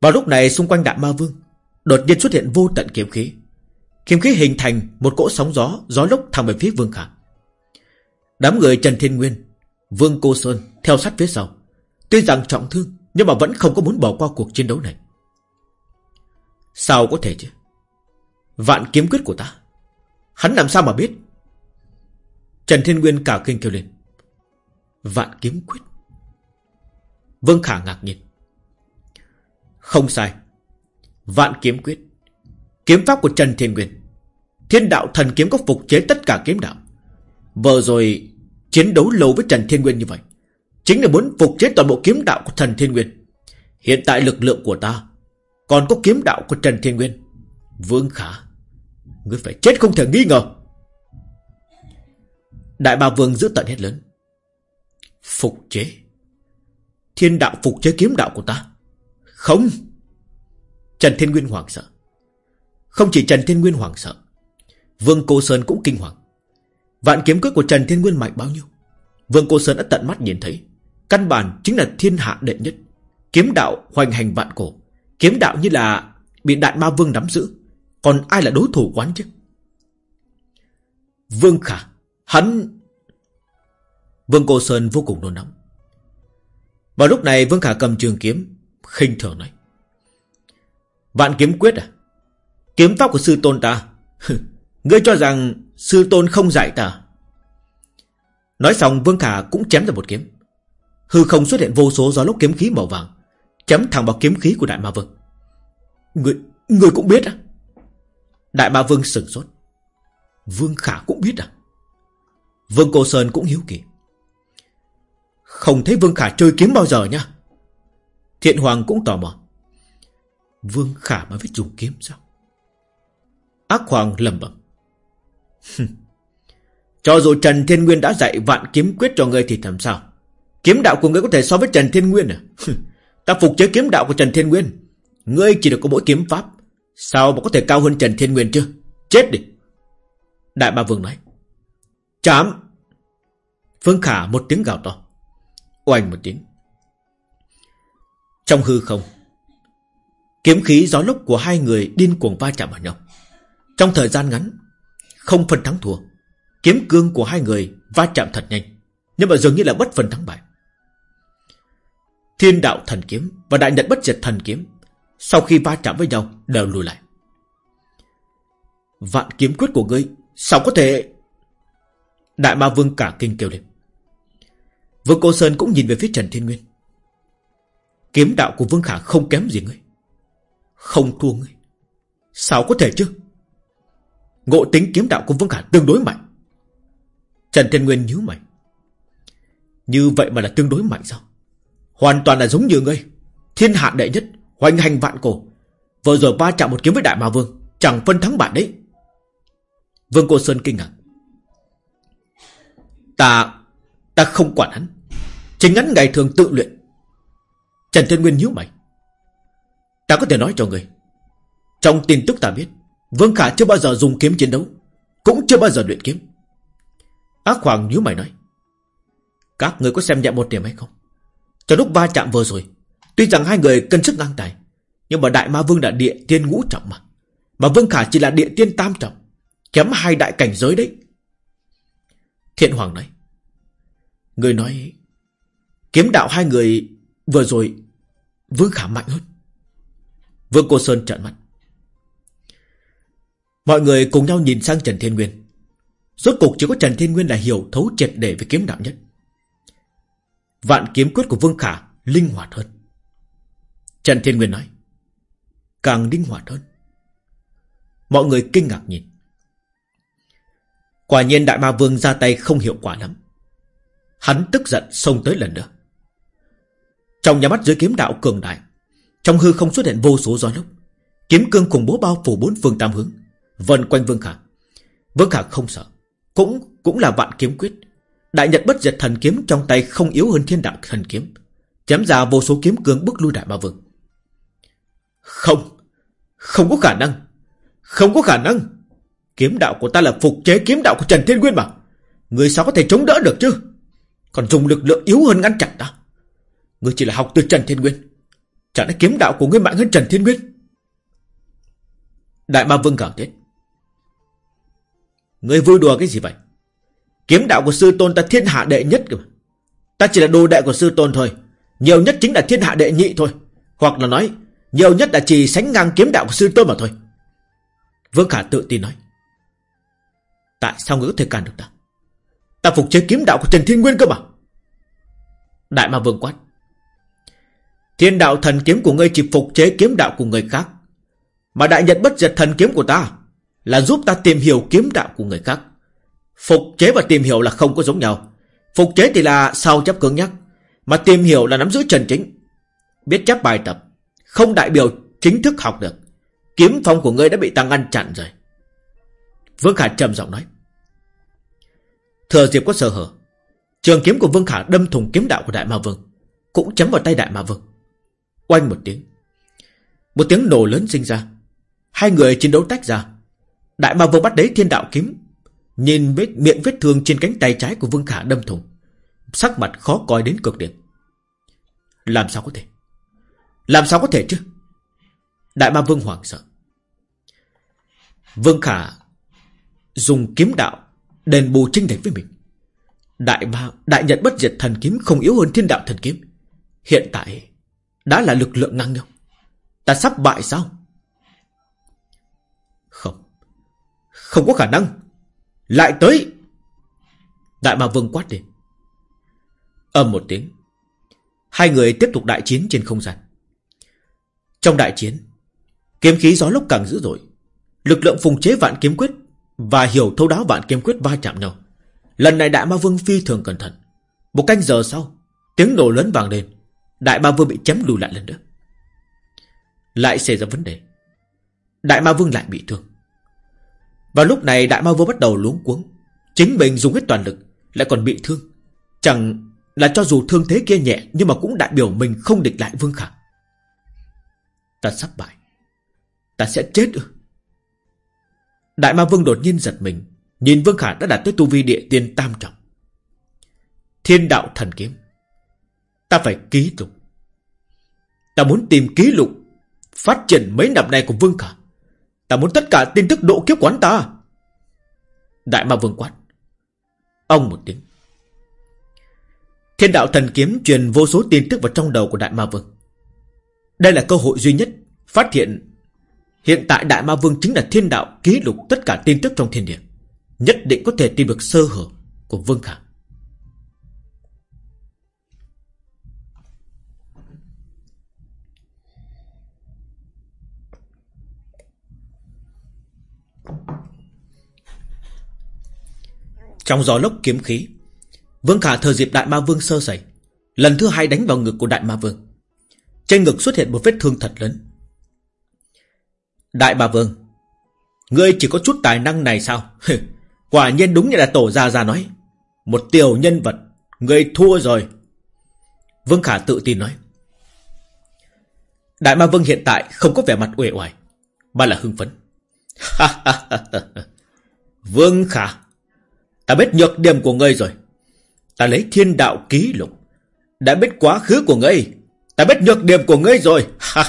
Vào lúc này xung quanh đại ma vương, Đột nhiên xuất hiện vô tận kiếm khí. Kiếm khí hình thành một cỗ sóng gió Gió lốc thẳng về phía vương khả. Đám người Trần Thiên Nguyên, Vương Cô Sơn theo sát phía sau. Tuy rằng trọng thương, Nhưng mà vẫn không có muốn bỏ qua cuộc chiến đấu này. Sao có thể chứ? Vạn kiếm quyết của ta. Hắn làm sao mà biết? Trần Thiên Nguyên cả kinh kêu lên. Vạn kiếm quyết. Vương Khả ngạc nhiên. Không sai. Vạn kiếm quyết. Kiếm pháp của Trần Thiên Nguyên. Thiên đạo thần kiếm có phục chế tất cả kiếm đạo. Vừa rồi, Chiến đấu lâu với Trần Thiên Nguyên như vậy, Chính là muốn phục chế toàn bộ kiếm đạo của Trần Thiên Nguyên. Hiện tại lực lượng của ta Còn có kiếm đạo của Trần Thiên Nguyên. Vương Khả, Ngươi phải chết không thể nghi ngờ. Đại bà Vương giữ tận hết lớn. Phục chế. Thiên đạo phục chế kiếm đạo của ta. Không. Trần Thiên Nguyên hoảng sợ. Không chỉ Trần Thiên Nguyên hoảng sợ, Vương Cô Sơn cũng kinh hoàng. Vạn kiếm quyết của Trần Thiên Nguyên mạnh bao nhiêu? Vương Cô Sơn đã tận mắt nhìn thấy, Căn bản chính là thiên hạ đệ nhất, Kiếm đạo hoành hành vạn cổ, Kiếm đạo như là bị đại ma vương nắm giữ, Còn ai là đối thủ quán chứ Vương Khả, Hắn Vương Cô Sơn vô cùng nôn nóng. Vào lúc này Vương Khả cầm trường kiếm, khinh thường nói. Vạn kiếm quyết à? Kiếm tóc của sư tôn ta. Ngươi cho rằng sư tôn không dạy ta. Nói xong Vương Khả cũng chém ra một kiếm. Hư không xuất hiện vô số gió lốc kiếm khí màu vàng Chém thẳng vào kiếm khí của Đại Ma Vương. Người, người cũng biết à? Đại Ma Vương sửng sốt. Vương Khả cũng biết à? Vương Cô Sơn cũng hiếu kỳ. Không thấy Vương Khả chơi kiếm bao giờ nha? Thiện Hoàng cũng tò mò. Vương Khả mà biết dùng kiếm sao? Ác Hoàng lầm bẩm. Cho dù Trần Thiên Nguyên đã dạy vạn kiếm quyết cho ngươi thì làm sao? Kiếm đạo của ngươi có thể so với Trần Thiên Nguyên à? Ta phục chế kiếm đạo của Trần Thiên Nguyên. Ngươi chỉ được có mỗi kiếm pháp. Sao mà có thể cao hơn Trần Thiên Nguyên chứ? Chết đi. Đại ba Vương nói. Chám. Phương Khả một tiếng gào to. Oanh một tiếng. Trong hư không, Kiếm khí gió lốc của hai người điên cuồng va chạm vào nhau. Trong thời gian ngắn, Không phân thắng thua, Kiếm cương của hai người va chạm thật nhanh, Nhưng mà dường như là bất phân thắng bại. Thiên đạo thần kiếm Và đại nhật bất diệt thần kiếm Sau khi va chạm với nhau đều lùi lại. Vạn kiếm quyết của ngươi Sao có thể? Đại ma vương cả kinh kêu lên. Vương Cô Sơn cũng nhìn về phía Trần Thiên Nguyên. Kiếm đạo của Vương Khả không kém gì ngươi. Không thua ngươi. Sao có thể chứ? Ngộ tính kiếm đạo của Vương Khả tương đối mạnh. Trần Thiên Nguyên nhíu mày. Như vậy mà là tương đối mạnh sao? Hoàn toàn là giống như ngươi. Thiên hạ đệ nhất, Hoành hành vạn cổ. Vừa rồi ba chạm một kiếm với Đại Ma Vương, Chẳng phân thắng bại đấy. Vương Cô Sơn kinh ngạc. Ta Ta không quản hắn. Chính hắn ngày thường tự luyện. Trần Thiên Nguyên nhíu mày. Ta có thể nói cho người Trong tin tức ta biết Vương Khả chưa bao giờ dùng kiếm chiến đấu, Cũng chưa bao giờ luyện kiếm. Ác Hoàng nhíu mày nói, Các người có xem nhẹ một điểm hay không? Cho lúc va chạm vừa rồi, Tuy rằng hai người cân sức ngang tài, Nhưng mà Đại Ma Vương đã địa tiên ngũ trọng mà. Mà Vương Khả chỉ là địa tiên tam trọng, Kém hai đại cảnh giới đấy. Thiện Hoàng nói, Người nói Kiếm đạo hai người vừa rồi Vương Khả mạnh hơn. Vương Cô Sơn trợn mắt Mọi người cùng nhau nhìn sang Trần Thiên Nguyên. Rốt cục chỉ có Trần Thiên Nguyên là hiểu thấu triệt để về kiếm đạo nhất. Vạn kiếm quyết của Vương Khả Linh hoạt hơn. Trần Thiên Nguyên nói, Càng linh hoạt hơn. Mọi người kinh ngạc nhìn. Quả nhiên Đại Ma Vương ra tay không hiệu quả lắm. Hắn tức giận xông tới lần nữa. Trong nhà mắt dưới kiếm đạo cường đại, Trong hư không xuất hiện vô số gió lốc. Kiếm cương khủng bố bao phủ bốn phương tam hướng. Vần quanh Vương Khả. Vương Khả không sợ. Cũng cũng là vạn kiếm quyết. Đại nhật bất diệt thần kiếm trong tay không yếu hơn thiên đạo thần kiếm. Chém ra vô số kiếm cương bức lui đại ma vương. Không. Không có khả năng. Không có khả năng. Kiếm đạo của ta là phục chế kiếm đạo của Trần Thiên Nguyên mà. Người sao có thể chống đỡ được chứ? Còn dùng lực lượng yếu hơn ngăn chặn ta. Người chỉ là học từ Trần Thiên Nguyên. Chẳng lẽ kiếm đạo của ngươi mạnh hơn Trần Thiên Nguyên? Đại Ma Vương gào thét người vui đùa cái gì vậy? Kiếm đạo của sư tôn ta thiên hạ đệ nhất cơ mà. Ta chỉ là đồ đệ của sư tôn thôi. Nhiều nhất chính là thiên hạ đệ nhị thôi. Hoặc là nói, Nhiều nhất là chỉ sánh ngang kiếm đạo của sư tôn mà thôi. Vương Khả tự tin nói. Tại sao ngươi có thể cản được ta? Ta phục chế kiếm đạo của Trần Thiên Nguyên cơ mà. Đại Ma Vương quát. Thiên đạo thần kiếm của ngươi chỉ phục chế kiếm đạo của người khác. Mà đại nhật bất diệt thần kiếm của ta à? Là giúp ta tìm hiểu kiếm đạo của người khác. Phục chế và tìm hiểu là không có giống nhau. Phục chế thì là sao chấp cứng nhắc, Mà tìm hiểu là nắm giữ trần chính. Biết chấp bài tập, Không đại biểu chính thức học được. Kiếm phong của ngươi đã bị ta ngăn chặn rồi. Vương Khả trầm giọng nói. Thừa dịp có sơ hở, Trường kiếm của Vương Khả đâm thùng kiếm đạo của Đại Ma Vương, Cũng chấm vào tay Đại Ma Vương. Oanh một tiếng. Một tiếng nổ lớn sinh ra. Hai người chiến đấu tách ra. Đại Ma Vương bắt lấy thiên đạo kiếm Nhìn vết, miệng vết thương trên cánh tay trái của Vương Khả đâm thùng Sắc mặt khó coi đến cực điểm. Làm sao có thể? Làm sao có thể chứ? Đại Ma Vương hoảng sợ. Vương Khả Dùng kiếm đạo Đền bù trinh lệch với mình. Đại ma Đại Nhật bất diệt thần kiếm không yếu hơn thiên đạo thần kiếm. Hiện tại Đã là lực lượng ngang nhau. Ta sắp bại sao? Không có khả năng. Lại tới. Đại ma vương quát đi Âm một tiếng. Hai người tiếp tục đại chiến trên không gian. Trong đại chiến, Kiếm khí gió lốc càng dữ dội. Lực lượng phùng chế vạn kiếm quyết và hiểu thấu đáo vạn kiếm quyết va chạm nhau. Lần này Đại Ma Vương phi thường cẩn thận. Một canh giờ sau, Tiếng nổ lớn vàng lên. Đại Ma Vương bị chém lùi lại lần nữa. Lại xảy ra vấn đề. Đại Ma Vương lại bị thương. Và lúc này Đại Ma Vương bắt đầu luống cuống. Chính mình dùng hết toàn lực, Lại còn bị thương. Chẳng là cho dù thương thế kia nhẹ, Nhưng mà cũng đại biểu mình không địch lại Vương Khả. Ta sắp bại. Ta sẽ chết ư? Đại Ma Vương đột nhiên giật mình, Nhìn Vương Khả đã đạt tới tu vi địa tiên tam trọng. Thiên đạo thần kiếm. Ta phải ký lục Ta muốn tìm ký lục Phát triển mấy năm nay của Vương Khả. Ta muốn tất cả tin tức độ kiếp quán ta. Đại Ma Vương quát. Ông một tiếng. Thiên đạo thần kiếm truyền vô số tin tức vào trong đầu của Đại Ma Vương. Đây là cơ hội duy nhất Phát hiện Hiện tại Đại Ma Vương chính là thiên đạo ký lục tất cả tin tức trong thiên địa, Nhất định có thể tìm được sơ hở của Vương Khả. Trong gió lốc kiếm khí, Vương Khả thừa dịp Đại Ma Vương sơ sẩy. Lần thứ hai đánh vào ngực của Đại Ma Vương. Trên ngực xuất hiện một vết thương thật lớn. Đại Ma Vương, Ngươi chỉ có chút tài năng này sao? Quả nhiên đúng như là tổ gia gia nói. Một tiểu nhân vật, Ngươi thua rồi. Vương Khả tự tin nói. Đại Ma Vương hiện tại không có vẻ mặt uể oải, Mà là hưng phấn. Vương Khả Ta biết nhược điểm của ngươi rồi. Ta lấy thiên đạo ký lục. Đã biết quá khứ của ngươi. Ta biết nhược điểm của ngươi rồi.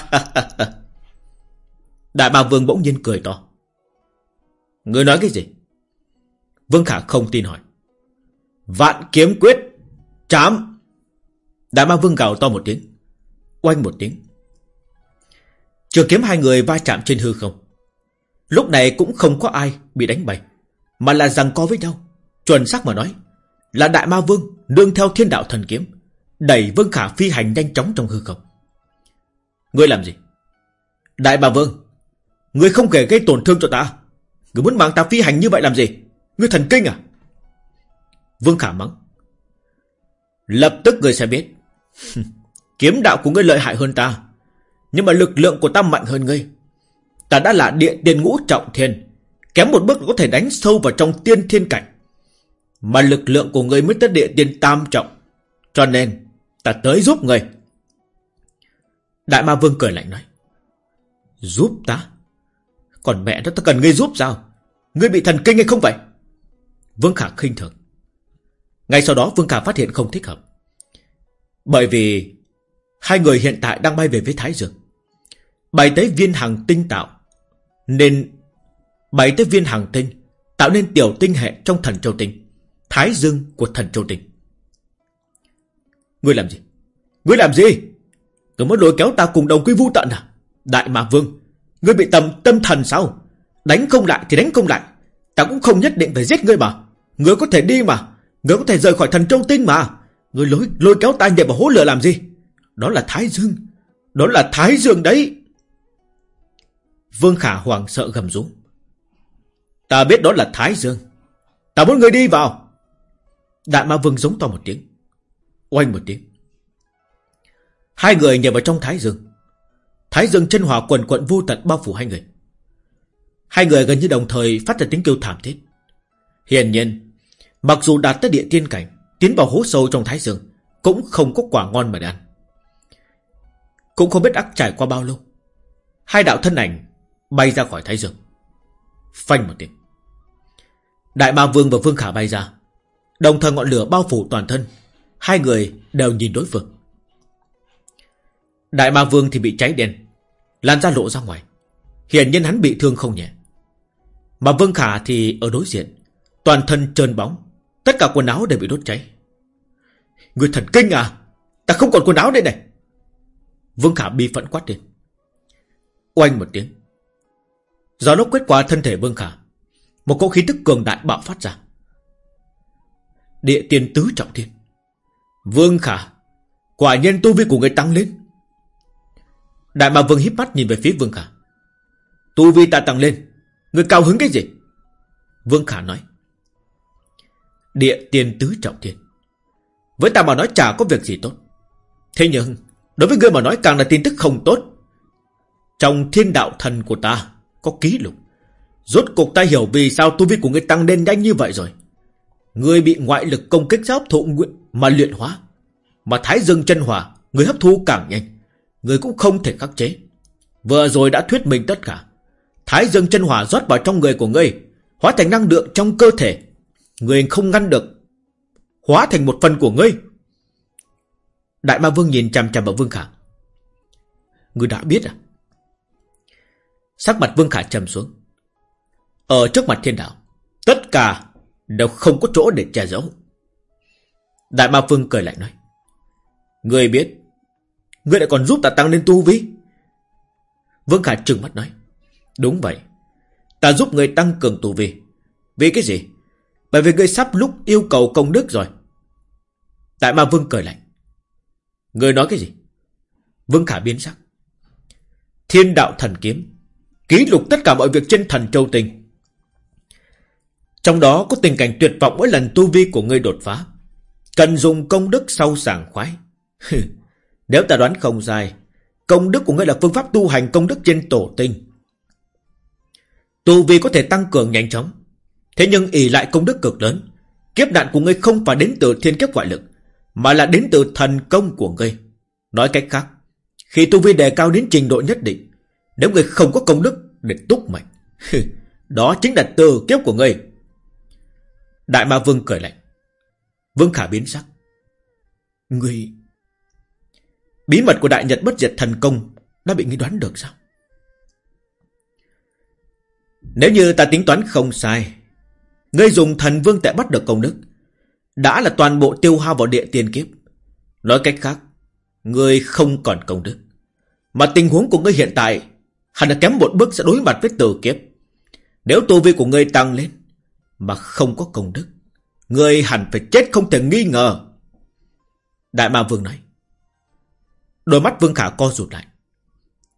Đại bà vương bỗng nhiên cười to. Ngươi nói cái gì? Vương Khả không tin hỏi. Vạn kiếm quyết, Chám. Đại bàng vương gào to một tiếng. Oanh một tiếng. Trường kiếm hai người va chạm trên hư không. Lúc này cũng không có ai bị đánh bay, Mà là rằng co với nhau. Chuẩn xác mà nói, Là đại ma vương Nương theo thiên đạo thần kiếm, Đẩy Vương Khả phi hành nhanh chóng trong hư không. Ngươi làm gì? Đại ma vương, Ngươi không kể gây tổn thương cho ta. Ngươi muốn mang ta phi hành như vậy làm gì? Ngươi thần kinh à? Vương Khả mắng. Lập tức ngươi sẽ biết. Kiếm đạo của ngươi lợi hại hơn ta, Nhưng mà lực lượng của ta mạnh hơn ngươi. Ta đã là địa tiên ngũ trọng thiên, Kém một bước có thể đánh sâu vào trong tiên thiên cảnh mà lực lượng của người mới tới địa tiên tam trọng. Cho nên, Ta tới giúp người. Đại ma vương cười lạnh nói, Giúp ta? Còn mẹ nó, ta cần ngươi giúp sao? Ngươi bị thần kinh hay không vậy? Vương Khả khinh thường. Ngay sau đó, Vương Khả phát hiện không thích hợp. Bởi vì Hai người hiện tại đang bay về với Thái Dương. Bay tới viên hàng tinh tạo. Nên, Bay tới viên hàng tinh, Tạo nên tiểu tinh hệ trong thần châu tinh. Thái dương của thần châu tinh Ngươi làm gì? Ngươi làm gì? Ngươi muốn lôi kéo ta cùng đồng quy vu tận à? Đại mà vương Ngươi bị tầm tâm thần sao? Đánh không lại thì đánh không lại. Ta cũng không nhất định phải giết ngươi mà. Ngươi có thể đi mà. Ngươi có thể rời khỏi thần châu tinh mà. Ngươi lôi, lôi kéo ta nhảy vào hố lửa làm gì? Đó là Thái Dương. Đó là Thái Dương đấy. Vương Khả hoàng sợ gầm rú. Ta biết đó là Thái Dương. Ta muốn ngươi đi vào. Đại ma vương giống to một tiếng. Oanh một tiếng. Hai người nhảy vào trong thái dương. Thái dương chân hỏa quần quận vô tận bao phủ hai người. Hai người gần như đồng thời phát ra tiếng kêu thảm thiết. Hiển nhiên, mặc dù đạt tới địa tiên cảnh, tiến vào hố sâu trong thái dương, cũng không có quả ngon mà để ăn. Cũng không biết ác trải qua bao lâu. Hai đạo thân ảnh bay ra khỏi thái dương. Phanh một tiếng. Đại ma vương và vương khả bay ra. Đồng thời ngọn lửa bao phủ toàn thân. Hai người đều nhìn đối phương. Đại ma vương thì bị cháy đen Lan ra lộ ra ngoài. Hiển nhiên hắn bị thương không nhẹ. Mà Vương Khả thì ở đối diện, Toàn thân trơn bóng, Tất cả quần áo đều bị đốt cháy. Người thần kinh à? Ta không còn quần áo đây này. Vương Khả bi phẫn quát lên. Oanh một tiếng. Gió lốc quét qua thân thể Vương Khả, Một cỗ khí tức cường đại bạo phát ra. Địa tiên tứ trọng thiên. Vương Khả, Quả nhân tu vi của người tăng lên. Đại ma Vương híp mắt nhìn về phía Vương Khả. Tu vi ta tăng lên, Người cao hứng cái gì? Vương Khả nói. Địa tiên tứ trọng thiên. Với ta mà nói chả có việc gì tốt. Thế nhưng, Đối với ngươi mà nói càng là tin tức không tốt. Trong thiên đạo thần của ta Có ký lục. Rốt cuộc ta hiểu vì sao tu vi của ngươi tăng lên nhanh như vậy rồi người bị ngoại lực công kích giáo thụ nguyện mà luyện hóa. Mà thái dương chân hỏa, người hấp thu càng nhanh, người cũng không thể khắc chế. Vừa rồi đã thuyết minh tất cả. Thái dương chân hỏa rót vào trong người của ngươi, Hóa thành năng lượng trong cơ thể. Người không ngăn được, Hóa thành một phần của ngươi. Đại ma vương nhìn chằm chằm vào Vương Khả. Ngươi đã biết à? Sắc mặt Vương Khả trầm xuống. Ở trước mặt thiên đạo, Tất cả đều không có chỗ để che giấu. Đại ma Phương cười lại nói. Ngươi biết Ngươi lại còn giúp ta tăng lên tu vi. Vương Khả trừng mắt nói. Đúng vậy, Ta giúp người tăng cường tu vi. Vì cái gì? Bởi vì ngươi sắp lúc yêu cầu công đức rồi. Đại ma vương cười lạnh. Người nói cái gì? Vương Khả biến sắc. Thiên đạo thần kiếm Ký lục tất cả mọi việc trên thần châu tình. Trong đó có tình cảnh tuyệt vọng mỗi lần tu vi của ngươi đột phá. Cần dùng công đức sâu sảng khoái. Nếu ta đoán không sai, Công đức của ngươi là phương pháp tu hành công đức trên tổ tinh. Tu vi có thể tăng cường nhanh chóng. Thế nhưng ỷ lại công đức cực lớn. Kiếp nạn của ngươi không phải đến từ thiên kiếp ngoại lực, Mà là đến từ thần công của ngươi. Nói cách khác, Khi tu vi đề cao đến trình độ nhất định, Nếu ngươi không có công đức để túc mạnh Đó chính là từ kiếp của ngươi. Đại ma vương cười lạnh. Vương khả biến sắc. Ngươi Bí mật của đại nhật bất diệt thần công Đã bị nghi đoán được sao? Nếu như ta tính toán không sai Ngươi dùng thần vương tệ bắt được công đức, Đã là toàn bộ tiêu hao vào địa tiên kiếp. Nói cách khác Ngươi không còn công đức. Mà tình huống của ngươi hiện tại Hẳn là kém một bước sẽ đối mặt với tử kiếp. Nếu tu vi của ngươi tăng lên mà không có công đức. Người hẳn phải chết không thể nghi ngờ. Đại ma vương nói Đôi mắt vương khả co rụt lại.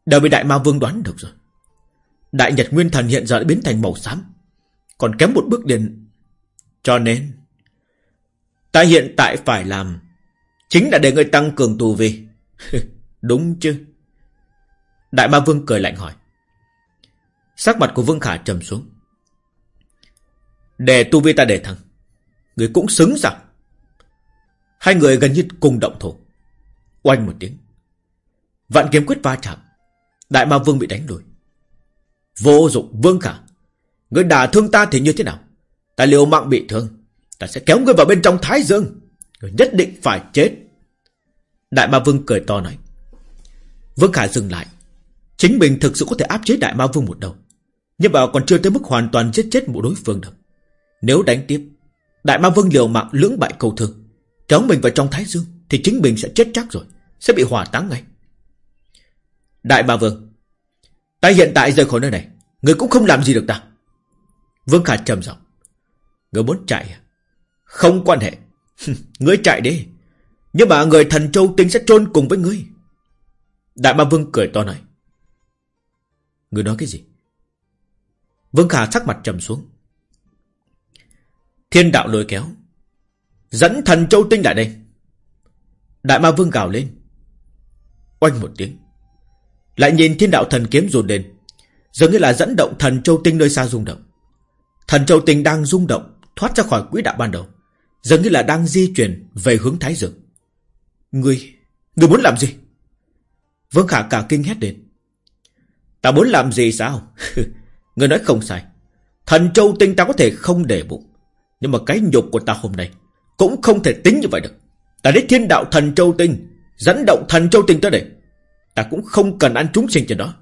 Đều bị đại ma vương đoán được rồi. Đại nhật nguyên thần hiện giờ đã biến thành màu xám, Còn kém một bước điện Cho nên, Ta hiện tại phải làm Chính là để người tăng cường tù vi. Đúng chứ? Đại ma vương cười lạnh hỏi. Sắc mặt của vương khả trầm xuống. Để tu vi ta để thăng Người cũng xứng sao Hai người gần như cùng động thổ Oanh một tiếng. Vạn kiếm quyết va chạm. Đại ma vương bị đánh đuổi. Vô dụng vương khả. Người đả thương ta thì như thế nào? Ta liều mạng bị thương. Ta sẽ kéo người vào bên trong thái dương. Người nhất định phải chết. Đại ma vương cười to nói. Vương khả dừng lại. Chính mình thực sự có thể áp chế đại ma vương một đầu. Nhưng mà còn chưa tới mức hoàn toàn giết chết một đối phương đâu nếu đánh tiếp, Đại ma vương liều mạng lưỡng bại cầu thương. Kéo mình vào trong thái dương Thì chính mình sẽ chết chắc rồi, Sẽ bị hỏa táng ngay. Đại ma vương, Ta hiện tại rời khỏi nơi này, Người cũng không làm gì được ta. Vương Khả trầm giọng, Người muốn chạy à? Không quan hệ. Ngươi chạy đi. Nhưng mà người thần châu tinh sẽ chôn cùng với ngươi. Đại ma vương cười to nói Người nói cái gì? Vương Khả sắc mặt trầm xuống. Thiên đạo lôi kéo. Dẫn thần châu tinh lại đây. Đại ma vương gào lên. Oanh một tiếng. Lại nhìn thiên đạo thần kiếm rồn lên. Dường như là dẫn động thần châu tinh nơi xa rung động. Thần châu tinh đang rung động, Thoát ra khỏi quỹ đạo ban đầu. Dường như là đang di chuyển về hướng Thái Dương. Ngươi Ngươi muốn làm gì? Vương Khả cả kinh hét lên. Ta muốn làm gì sao? Ngươi nói không sai. Thần châu tinh ta có thể không để bụng. Nhưng mà cái nhục của ta hôm nay Cũng không thể tính như vậy được. Ta đến thiên đạo thần châu tinh, Dẫn động thần châu tinh tới đây. Ta cũng không cần ăn chúng sinh trên đó.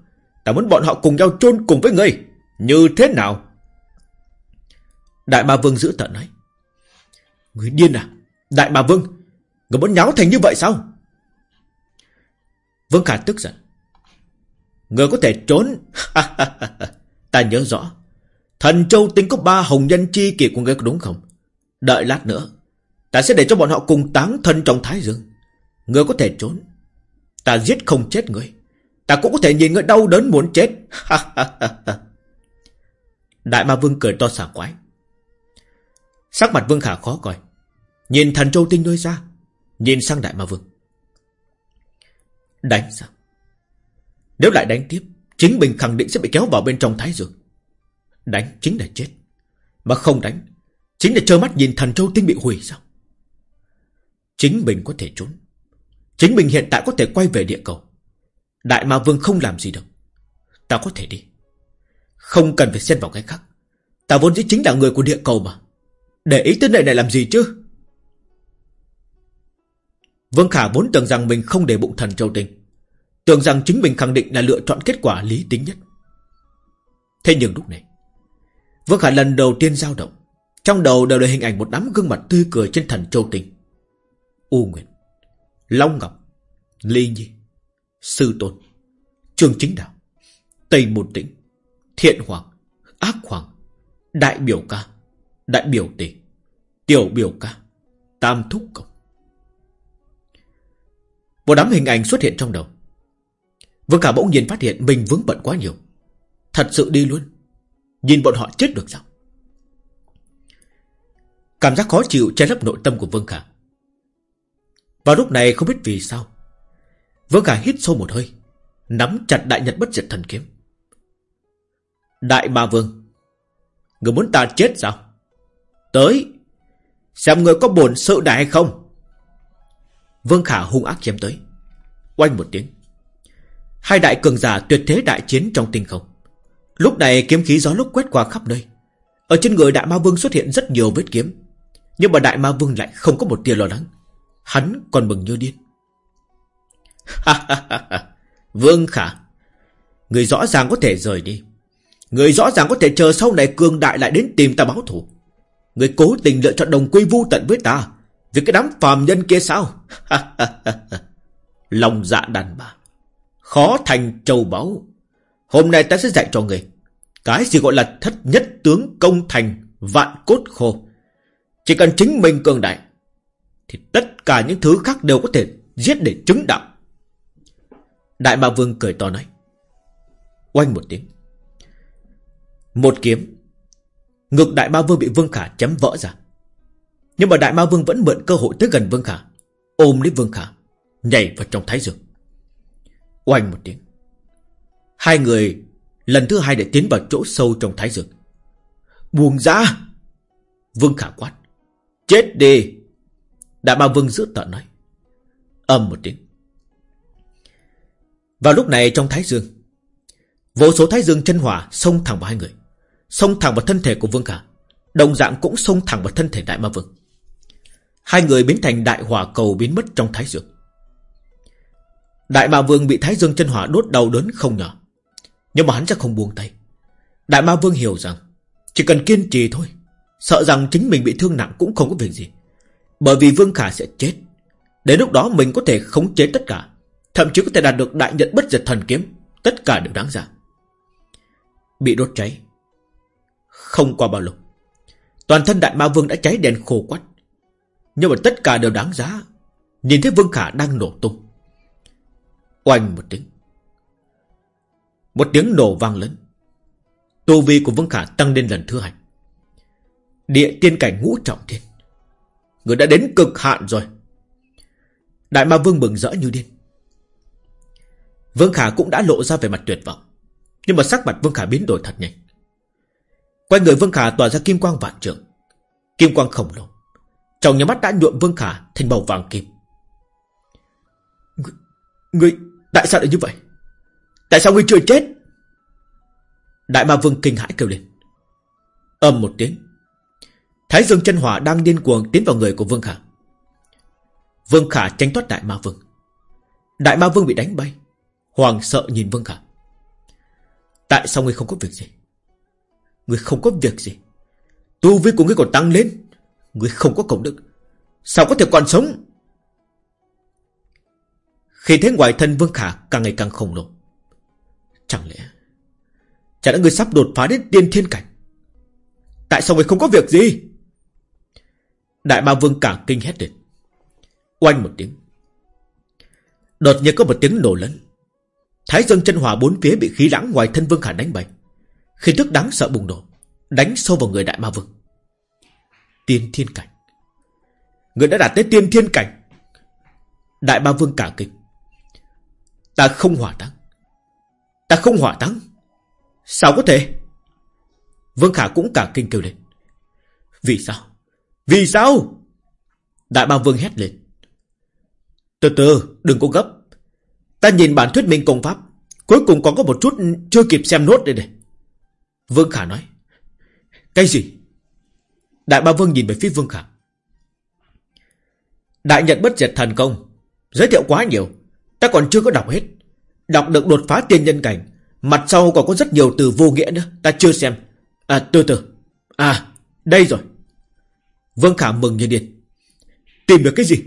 Ta muốn bọn họ cùng nhau chôn cùng với ngươi. Như thế nào? Đại bà Vương giữ tận nói. Người điên à? Đại bà Vương Người muốn nháo thành như vậy sao? Vương Khả tức giận. Người có thể trốn. Ta nhớ rõ. Thần Châu Tinh có ba hồng nhân chi kỳ của ngươi có đúng không? Đợi lát nữa, Ta sẽ để cho bọn họ cùng táng thân trong thái dương. Ngươi có thể trốn, Ta giết không chết ngươi. Ta cũng có thể nhìn ngươi đau đớn muốn chết. Đại ma vương cười to sảng quái Sắc mặt Vương Khả khó coi. Nhìn thần châu tinh nơi ra, Nhìn sang Đại Ma Vương. Đánh sao? Nếu lại đánh tiếp, Chính mình khẳng định sẽ bị kéo vào bên trong thái Dương. Đánh chính là chết. Mà không đánh, Chính là trơ mắt nhìn thần châu tinh bị hủy sao? Chính mình có thể trốn. Chính mình hiện tại có thể quay về địa cầu. Đại Ma Vương không làm gì được. Ta có thể đi. Không cần phải xen vào cái khác. Ta vốn dĩ chính là người của địa cầu mà. Để ý tới này này làm gì chứ? Vương Khả vốn tưởng rằng mình không để bụng thần châu tinh. Tưởng rằng chính mình khẳng định là lựa chọn kết quả lý tính nhất. Thế nhưng lúc này Vương Khả lần đầu tiên dao động. Trong đầu đều là hình ảnh một đám gương mặt tươi cười trên thần châu tinh. U Nguyệt Long Ngọc, Ly Nhi, Sư Tôn Trương Chính Đạo, Tây Môn Tĩnh, Thiện Hoàng, Ác Hoàng, Đại Biểu Ca, Đại Biểu Tỷ Tiểu Biểu Ca, Tam Thúc Cộng. Một đám hình ảnh xuất hiện trong đầu. Vương Khả bỗng nhiên phát hiện mình vướng bận quá nhiều. Thật sự đi luôn. Nhìn bọn họ chết được sao? Cảm giác khó chịu che lấp nội tâm của Vương Khả. Vào lúc này không biết vì sao, Vương Khả hít sâu một hơi, Nắm chặt đại nhật bất diệt thần kiếm. Đại ma vương, Người muốn ta chết sao? Tới, Xem người có bổn sự đại hay không. Vương Khả hung ác chém tới, Oanh một tiếng. Hai đại cường giả tuyệt thế đại chiến trong tinh không. Lúc này kiếm khí gió lúc quét qua khắp nơi. Ở trên người đại ma vương xuất hiện rất nhiều vết kiếm, Nhưng mà đại ma vương lại không có một tia lo lắng. Hắn còn mừng như điên. Vương Khả, Người rõ ràng có thể rời đi. Người rõ ràng có thể chờ sau này cường đại lại đến tìm ta báo thù. Người cố tình lựa chọn đồng quy vu tận với ta. Vì cái đám phàm nhân kia sao? Lòng dạ đàn bà. Khó thành châu báu. Hôm nay ta sẽ dạy cho người. Cái gì gọi là thất nhất tướng công thành Vạn cốt khô. Chỉ cần chính mình cường đại, Thì tất cả những thứ khác đều có thể Giết để chứng đạo. Đại Ma Vương cười to nói. Oanh một tiếng. Một kiếm. Ngực Đại Ma Vương bị Vương Khả chém vỡ ra. Nhưng mà Đại Ma Vương vẫn mượn cơ hội tới gần Vương Khả, Ôm lấy Vương Khả, Nhảy vào trong thái dương. Oanh một tiếng. Hai người lần thứ hai để tiến vào chỗ sâu trong thái dược Buông ra! Vương Khả quát. Chết đi! Đại Ma Vương giữ tợn nói. Âm một tiếng. Vào lúc này trong Thái Dương, Vô số Thái Dương chân hỏa xông thẳng vào hai người, Xông thẳng vào thân thể của Vương Khả. Đồng dạng cũng xông thẳng vào thân thể Đại Ma Vương. Hai người biến thành đại hỏa cầu biến mất trong Thái Dương. Đại Ma Vương bị Thái Dương chân hỏa đốt đầu đớn không nhỏ. Nhưng mà hắn sẽ không buông tay. Đại Ma Vương hiểu rằng Chỉ cần kiên trì thôi, Sợ rằng chính mình bị thương nặng cũng không có việc gì. Bởi vì Vương Khả sẽ chết. Đến lúc đó mình có thể khống chế tất cả, Thậm chí có thể đạt được đại nhận bất diệt thần kiếm. Tất cả đều đáng giá. Bị đốt cháy. Không qua bao lâu, Toàn thân đại ma vương đã cháy đèn khô quắt. Nhưng mà tất cả đều đáng giá. Nhìn thấy Vương Khả đang nổ tung. Oanh một tiếng. Một tiếng nổ vang lớn. Tu vi của Vương Khả tăng lên lần thứ hai. Địa tiên cảnh ngũ trọng thiên. Người đã đến cực hạn rồi. Đại ma vương mừng rỡ như điên. Vương Khả cũng đã lộ ra về mặt tuyệt vọng. Nhưng mà sắc mặt Vương Khả biến đổi thật nhanh. Quay người Vương Khả tỏa ra kim quang vạn trượng. Kim quang khổng lồ. Trong nhà mắt đã nhuộm Vương Khả thành màu vàng kim. Người, Tại sao lại như vậy? Tại sao ngươi chưa chết? Đại ma vương kinh hãi kêu lên. Âm một tiếng. Thái dương chân hỏa đang điên cuồng tiến vào người của Vương Khả. Vương Khả tránh thoát đại ma vương. Đại ma vương bị đánh bay. Hoàng sợ nhìn Vương Khả. Tại sao ngươi không có việc gì? Ngươi không có việc gì. Tu vi của ngươi còn tăng lên. Ngươi không có công đức. Sao có thể còn sống? Khi thấy ngoài thân Vương Khả càng ngày càng khổng lồ. Chẳng lẽ Chẳng lẽ người sắp đột phá đến tiên thiên cảnh? Tại sao người không có việc gì? Đại ma vương càng kinh hét lên. Oanh một tiếng. Đột nhiên có một tiếng nổ lớn. Thái dương chân hỏa bốn phía bị khí lãng ngoài thân Vương Khả đánh bay. Khi tức đáng sợ bùng nổ, đánh sâu vào người Đại Ma Vương. Tiên thiên cảnh. Người đã đạt tới tiên thiên cảnh. Đại ba vương cả kinh. Ta không hỏa táng. Ta không hỏa táng. Sao có thể? Vương Khả cũng cả kinh kêu lên. Vì sao? Vì sao? Đại ba vương hét lên. Từ từ, đừng có gấp. Ta nhìn bản thuyết minh công pháp. Cuối cùng còn có một chút chưa kịp xem nốt đây này. Vương Khả nói. Cái gì? Đại ba vương nhìn về phía Vương Khả. Đại Nhật bất diệt thần công. Giới thiệu quá nhiều. Ta còn chưa có đọc hết. Đọc được đột phá tiên nhân cảnh, Mặt sau còn có rất nhiều từ vô nghĩa nữa. Ta chưa xem. À từ từ. À đây rồi. Vương Khả mừng như điên. Tìm được cái gì?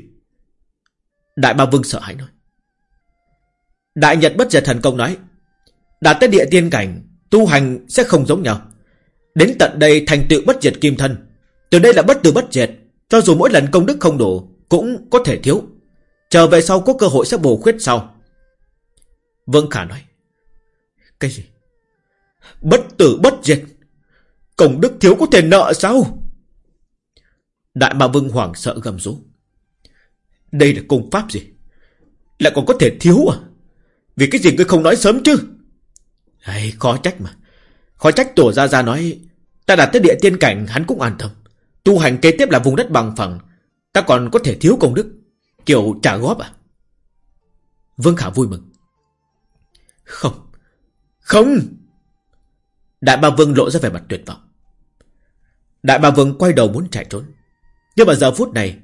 Đại ba Vương sợ hãi nói. Đại Nhật bất diệt thần công nói, Đạt tới địa tiên cảnh, Tu hành sẽ không giống nhau. Đến tận đây thành tựu bất diệt kim thân. Từ đây là bất tử bất diệt, Cho dù mỗi lần công đức không đủ, Cũng có thể thiếu. Trở về sau có cơ hội sẽ bổ khuyết sau. Vương Khả nói. Cái gì? Bất tử bất diệt. Công đức thiếu có thể nợ sao? Đại Ma Vương hoảng sợ gầm rú. Đây là công pháp gì? Lại còn có thể thiếu à? Vì cái gì ngươi không nói sớm chứ? Hay, Khó trách mà. Khó trách tổ ra ra nói Ta đạt tới địa tiên cảnh hắn cũng an tâm. Tu hành kế tiếp là vùng đất bằng phẳng. Ta còn có thể thiếu công đức. Kiểu trả góp à? Vương Khả vui mừng. Không. Không. Đại ba Vương lộ ra vẻ mặt tuyệt vọng. Đại ba Vương quay đầu muốn chạy trốn. Nhưng mà giờ phút này,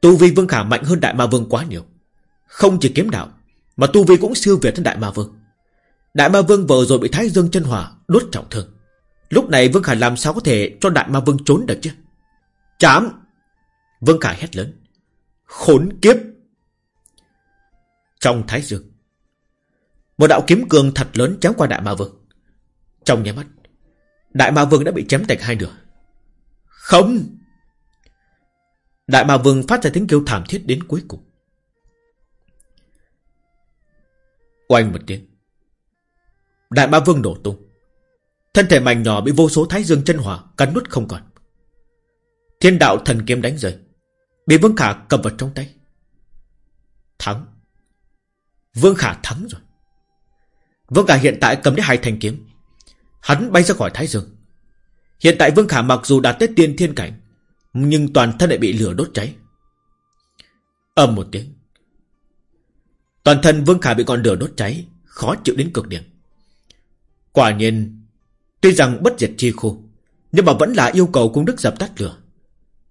Tu vi Vương Khả mạnh hơn Đại ma Vương quá nhiều. Không chỉ kiếm đạo, Mà Tu vi cũng siêu việt hơn Đại ma Vương. Đại ma Vương vừa rồi bị Thái Dương chân hỏa Đốt trọng thương. Lúc này Vương Khả làm sao có thể cho Đại ma Vương trốn được chứ? Chám! Vương Khả hét lớn. Khốn kiếp! Trong Thái Dương một đạo kiếm cường thật lớn chém qua Đại Ma Vương. Trong nháy mắt, Đại Ma Vương đã bị chém tạch hai nửa. Không! Đại Ma Vương phát ra tiếng kêu thảm thiết đến cuối cùng. Oanh một tiếng. Đại Ma Vương đổ tung. Thân thể mảnh nhỏ bị vô số thái dương chân hỏa Cắn nút không còn. Thiên đạo thần kiếm đánh rơi, Bị Vương Khả cầm vật trong tay. Thắng. Vương Khả thắng rồi. Vương Khả hiện tại cầm đến hai thanh kiếm. Hắn bay ra khỏi Thái Dương. Hiện tại Vương Khả mặc dù đạt tới tiên thiên cảnh, Nhưng toàn thân lại bị lửa đốt cháy. Âm một tiếng. Toàn thân Vương Khả bị con lửa đốt cháy, Khó chịu đến cực điểm. Quả nhiên, Tuy rằng bất diệt chi khu, Nhưng mà vẫn là yêu cầu cung đức dập tắt lửa.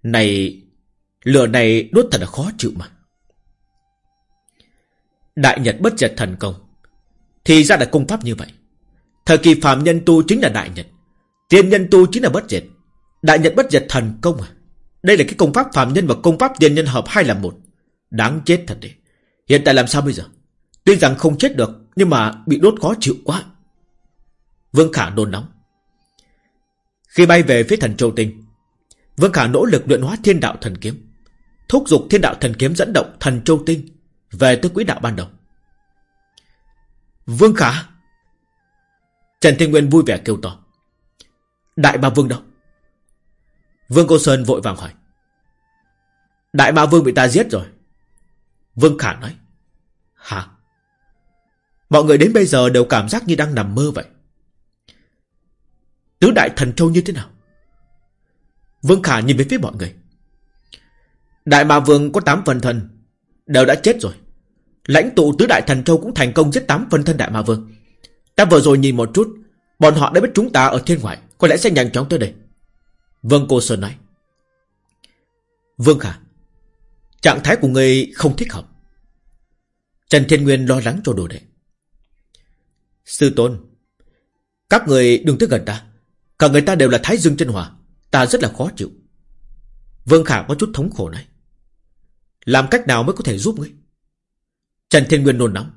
Này Lửa này đốt thật là khó chịu mà. Đại Nhật bất diệt thần công. Thì ra là công pháp như vậy. Thời kỳ phàm nhân tu chính là Đại Nhật. Tiên nhân tu chính là bất diệt. Đại Nhật bất diệt thần công à? Đây là cái công pháp phàm nhân và công pháp tiên nhân hợp hai là một. Đáng chết thật đấy. Hiện tại làm sao bây giờ? Tuy rằng không chết được, Nhưng mà bị đốt khó chịu quá. Vương Khả nôn nóng. Khi bay về phía thần châu tinh, Vương Khả nỗ lực luyện hóa thiên đạo thần kiếm. Thúc giục thiên đạo thần kiếm dẫn động thần châu tinh Về tới quỹ đạo ban đầu. Vương Khả. Trần Thiên Nguyên vui vẻ kêu to. Đại ba Vương đâu? Vương Cô Sơn vội vàng hỏi. Đại ba Vương bị ta giết rồi. Vương Khả nói. Hả? Mọi người đến bây giờ đều cảm giác như đang nằm mơ vậy. Tứ đại thần châu như thế nào? Vương Khả nhìn về phía mọi người. Đại Ma Vương có 8 phần thần, Đều đã chết rồi. Lãnh tụ tứ đại thần châu cũng thành công giết tám phân thân Đại Ma Vương. Ta vừa rồi nhìn một chút, Bọn họ đã biết chúng ta ở thiên ngoại, Có lẽ sẽ nhanh chóng tới đây. Vương Cô Sơn nói. Vương Khả, Trạng thái của người không thích hợp. Trần Thiên Nguyên lo lắng cho đồ đệ. Sư Tôn, Các người đừng tới gần ta. Cả người ta đều là Thái Dương chân Hòa Ta rất là khó chịu. Vương Khả có chút thống khổ này. Làm cách nào mới có thể giúp ngươi? Trần Thiên Nguyên nôn nóng.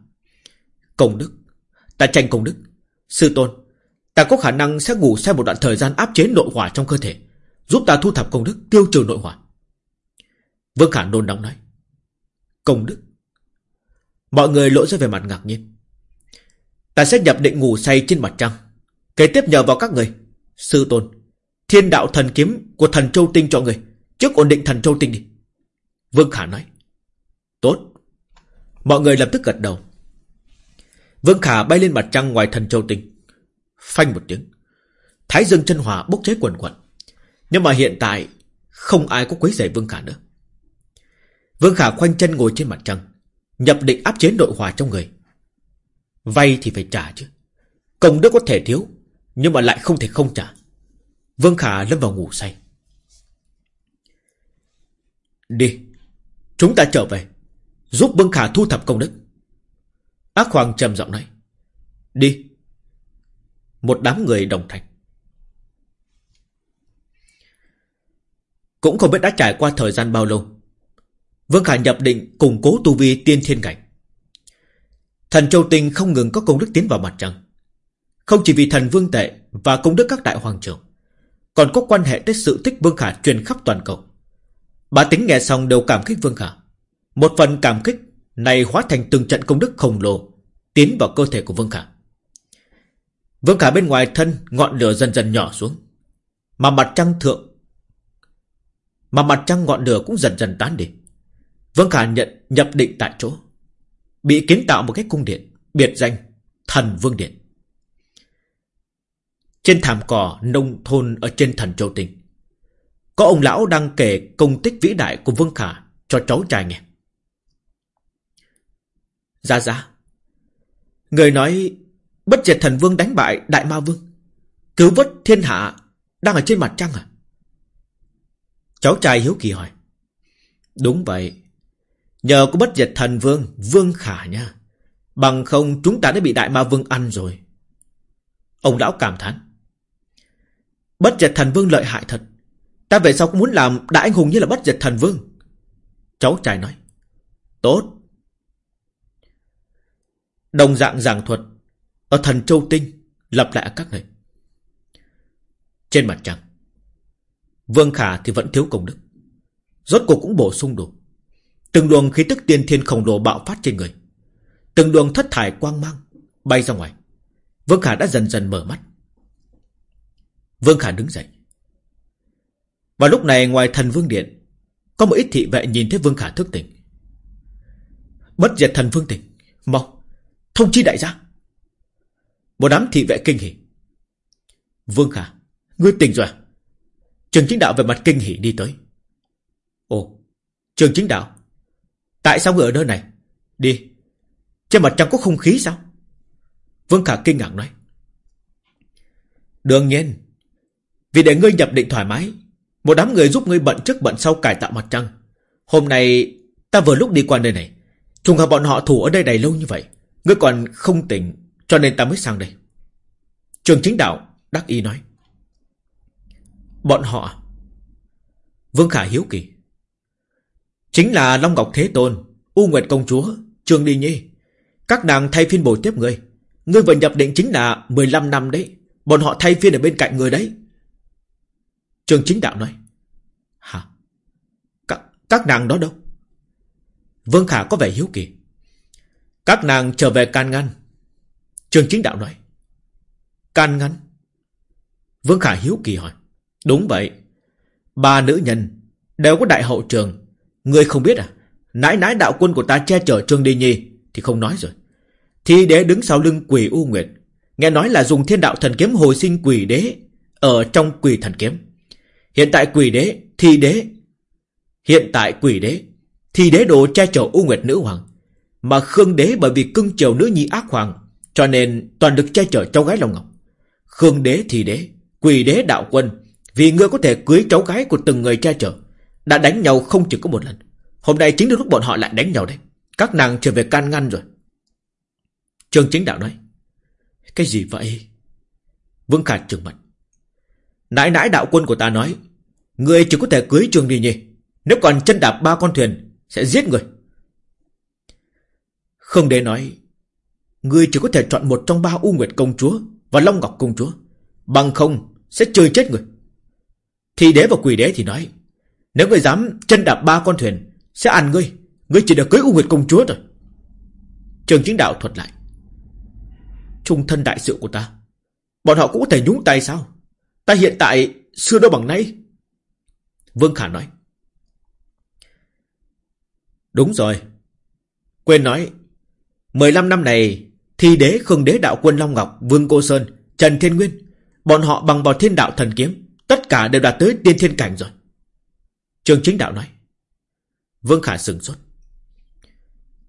Công đức, Ta tranh công đức. Sư tôn, Ta có khả năng sẽ ngủ sau một đoạn thời gian áp chế nội hỏa trong cơ thể, Giúp ta thu thập công đức, tiêu trừ nội hỏa. Vương Khả nôn nóng nói. Công đức, Mọi người lộ ra về mặt ngạc nhiên. Ta sẽ nhập định ngủ say trên mặt trăng, Kế tiếp nhờ vào các người. Sư tôn, Thiên đạo thần kiếm của thần châu tinh cho người, Trước ổn định thần châu tinh đi. Vương Khả nói. Tốt. Mọi người lập tức gật đầu. Vương Khả bay lên mặt trăng ngoài thần châu tinh. Phanh một tiếng. Thái dương chân hỏa bốc cháy quần quần Nhưng mà hiện tại, Không ai có quấy rầy Vương Khả nữa. Vương Khả khoanh chân ngồi trên mặt trăng, Nhập định áp chế nội hỏa trong người. Vay thì phải trả chứ. Công đức có thể thiếu, Nhưng mà lại không thể không trả. Vương Khả lâm vào ngủ say. Đi, Chúng ta trở về. Giúp Vương Khả thu thập công đức. Ác Hoàng trầm giọng nói, Đi. Một đám người đồng thành. Cũng không biết đã trải qua thời gian bao lâu, Vương Khả nhập định củng cố tu vi tiên thiên cảnh. Thần Châu Tinh không ngừng có công đức tiến vào mặt trăng. Không chỉ vì thần vương tệ Và công đức các đại hoàng trưởng, Còn có quan hệ tới sự tích Vương Khả truyền khắp toàn cầu. Bà tính nghe xong đều cảm kích Vương Khả. Một phần cảm kích Này hóa thành từng trận công đức khổng lồ Tiến vào cơ thể của Vương Khả. Vương Khả bên ngoài thân Ngọn lửa dần dần nhỏ xuống, Mà mặt trăng thượng, Mà mặt trăng ngọn lửa cũng dần dần tán đi. Vương Khả nhận, nhập định tại chỗ, Bị kiến tạo một cái cung điện, Biệt danh Thần Vương Điện. Trên thảm cỏ nông thôn Ở trên thần Châu Tinh, Có ông lão đang kể công tích vĩ đại Của Vương Khả cho cháu trai nghe. Ra ra Người nói, Bất diệt thần vương đánh bại Đại Ma Vương. Cứu vớt thiên hạ Đang ở trên mặt trăng à? Cháu trai hiếu kỳ hỏi. Đúng vậy. Nhờ có bất diệt thần vương Vương khả nha. Bằng không, chúng ta đã bị đại ma vương ăn rồi. Ông lão cảm thán. Bất diệt thần vương lợi hại thật. Ta về sau cũng muốn làm đại anh hùng như là bất diệt thần vương? Cháu trai nói. Tốt. Đồng dạng giảng thuật Ở thần châu tinh lặp lại các người Trên mặt trăng Vương Khả thì vẫn thiếu công đức Rốt cuộc cũng bổ sung đủ Từng luồng khí tức tiên thiên khổng lồ bạo phát trên người. Từng luồng thất thải quang mang bay ra ngoài. Vương Khả đã dần dần mở mắt. Vương Khả đứng dậy. và lúc này ngoài thần vương điện, có một ít thị vệ nhìn thấy Vương Khả thức tỉnh. Bất diệt thần vương tỉnh, mau, thông chi đại gia. Một đám thị vệ kinh hỉ. Vương Khả, ngươi tỉnh rồi à? Trường chính đạo về mặt kinh hỉ đi tới. Ồ, trường chính đạo, Tại sao người ở nơi này Đi Trên mặt trăng có không khí sao Vương Khả kinh ngạc nói Đương nhiên Vì để ngươi nhập định thoải mái Một đám người giúp ngươi bận trước bận sau cải tạo mặt trăng Hôm nay Ta vừa lúc đi qua nơi này Trùng hợp bọn họ thủ ở đây đầy lâu như vậy Ngươi còn không tỉnh Cho nên ta mới sang đây. Trường chính đạo đắc ý nói. Bọn họ Vương Khả hiếu kỳ. Chính là Long Ngọc Thế Tôn U Nguyệt Công Chúa Trường Đi Nhi. Các nàng thay phiên bồi tiếp ngươi. Ngươi vừa nhập định chính là 15 năm đấy. Bọn họ thay phiên ở bên cạnh người đấy. Trường Chính Đạo nói. Hả? Các, các nàng đó đâu? Vương Khả có vẻ hiếu kỳ. Các nàng trở về can ngăn. Trương Chính Đạo nói. Can ngăn? Vương Khả hiếu kỳ hỏi. Đúng vậy. Ba nữ nhân Đều có đại hậu trường. Ngươi không biết à? Nãi nãi đạo quân của ta che chở Trương Đi Nhi Thì không nói rồi. Thi đế đứng sau lưng quỷ U Nguyệt. Nghe nói là dùng thiên đạo thần kiếm hồi sinh quỷ đế Ở trong quỷ thần kiếm. Hiện tại quỷ đế, Thi đế, Hiện tại quỷ đế. Thi đế đồ che chở U Nguyệt nữ hoàng. Mà Khương đế bởi vì cưng chiều nữ nhi ác hoàng, Cho nên toàn được che chở cháu gái Long Ngọc. Khương đế thì đế, quỳ đế đạo quân, Vì ngươi có thể cưới cháu gái của từng người che chở, đã đánh nhau không chỉ có một lần. Hôm nay chính là lúc bọn họ lại đánh nhau đấy. Các nàng trở về can ngăn rồi. Trương chính đạo nói, Cái gì vậy? Vương Khả trừng mặt Nãi nãi đạo quân của ta nói, ngươi chỉ có thể cưới Trương Đi Nhi, Nếu còn chân đạp ba con thuyền, Sẽ giết người. Không để nói Ngươi chỉ có thể chọn một trong ba U Nguyệt công chúa Và Long Ngọc công chúa. Bằng không sẽ chơi chết người. Thì đế và quỷ đế thì nói nếu ngươi dám chân đạp ba con thuyền Sẽ ăn ngươi. Ngươi chỉ được cưới U Nguyệt công chúa rồi Trường chính đạo thuật lại Trung thân đại sự của ta Bọn họ cũng có thể nhúng tay sao? Ta hiện tại xưa đâu bằng nay. Vương Khả nói Đúng rồi. Quên nói, 15 năm này, thi đế khương đế đạo quân Long Ngọc, Vương Cô Sơn, Trần Thiên Nguyên, bọn họ bằng vào thiên đạo thần kiếm, tất cả đều đạt tới tiên thiên cảnh rồi. Trường chính đạo nói. Vương Khả sừng sốt.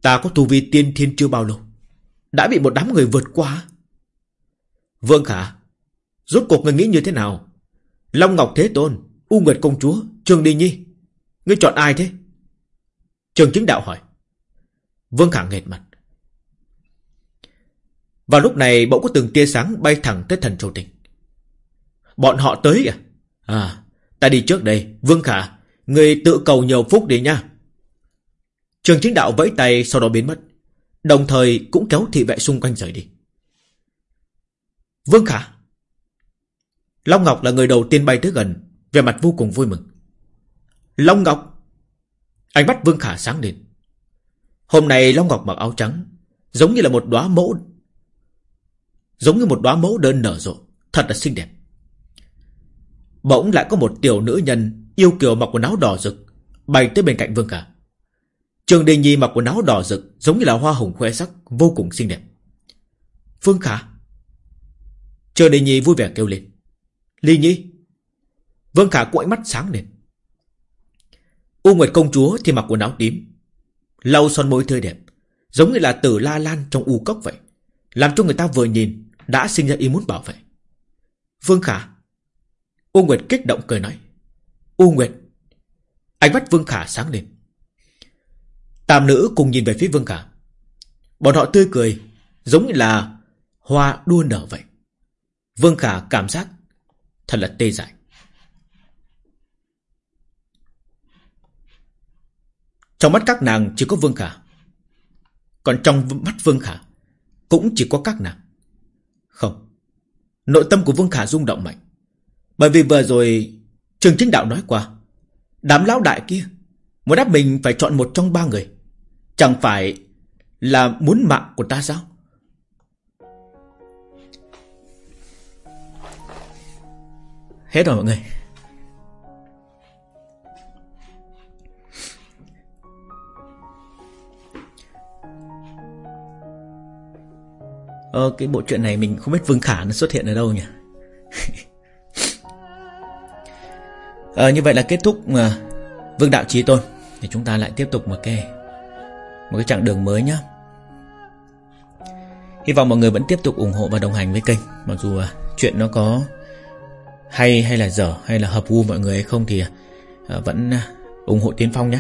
Ta có tu vi tiên thiên chưa bao lâu. Đã bị một đám người vượt qua. Vương Khả, rốt cuộc người nghĩ như thế nào? Long Ngọc Thế Tôn, U Nguyệt Công Chúa, Trường Đi Nhi. Ngươi chọn ai thế? Trường chính đạo hỏi. Vương Khả nghệt mặt. Vào lúc này bỗng có từng tia sáng bay thẳng tới thần châu tinh Bọn họ tới à? À, ta đi trước đây. Vương Khả, người tự cầu nhiều phúc đi nha. Trường chính đạo vẫy tay sau đó biến mất. Đồng thời cũng kéo thị vệ xung quanh rời đi. Vương Khả. Long Ngọc là người đầu tiên bay tới gần, về mặt vô cùng vui mừng. Long Ngọc. Ánh mắt Vương Khả sáng lên. Hôm nay Long Ngọc mặc áo trắng, giống như là một đóa mẫu giống như một đóa mẫu đơn nở rộ, thật là xinh đẹp. Bỗng lại có một tiểu nữ nhân yêu kiều mặc quần áo đỏ rực, bay tới bên cạnh Vương Khả. Trường Đình Nhi mặc quần áo đỏ rực, giống như là hoa hồng khoe sắc, vô cùng xinh đẹp. Vương Khả. Trường Đình Nhi vui vẻ kêu lên. Ly Nhi. Vương Khả cũng mắt sáng lên. U Nguyệt công chúa thì mặc quần áo tím, lau son môi tươi đẹp, giống như là tử la lan trong u cốc vậy, làm cho người ta vừa nhìn đã sinh ra ý muốn bảo vệ. Vương Khả. U Nguyệt kích động cười nói. U Nguyệt. Ánh mắt Vương Khả sáng lên. Tam nữ cùng nhìn về phía Vương Khả. Bọn họ tươi cười, giống như là hoa đua nở vậy. Vương Khả cảm giác thật là tê dại. Trong mắt các nàng chỉ có Vương Khả. Còn trong mắt Vương Khả cũng chỉ có các nàng. Không. Nội tâm của Vương Khả rung động mạnh. Bởi vì vừa rồi Trường chính đạo nói qua, Đám lão đại kia Muốn đáp mình phải chọn một trong ba người Chẳng phải là muốn mạng của ta sao Hết rồi mọi người Ờ, cái bộ truyện này mình không biết Vương Khả nó xuất hiện ở đâu nhỉ? Ờ, Như vậy là kết thúc uh, Vương Đạo Trí Tôn. Thì chúng ta lại tiếp tục một cái Một cái chặng đường mới nhá. Hy vọng mọi người vẫn tiếp tục ủng hộ và đồng hành với kênh. Mặc dù uh, chuyện nó có hay hay là dở hay là hợp gu mọi người hay không thì uh, vẫn uh, ủng hộ Tiến Phong nhé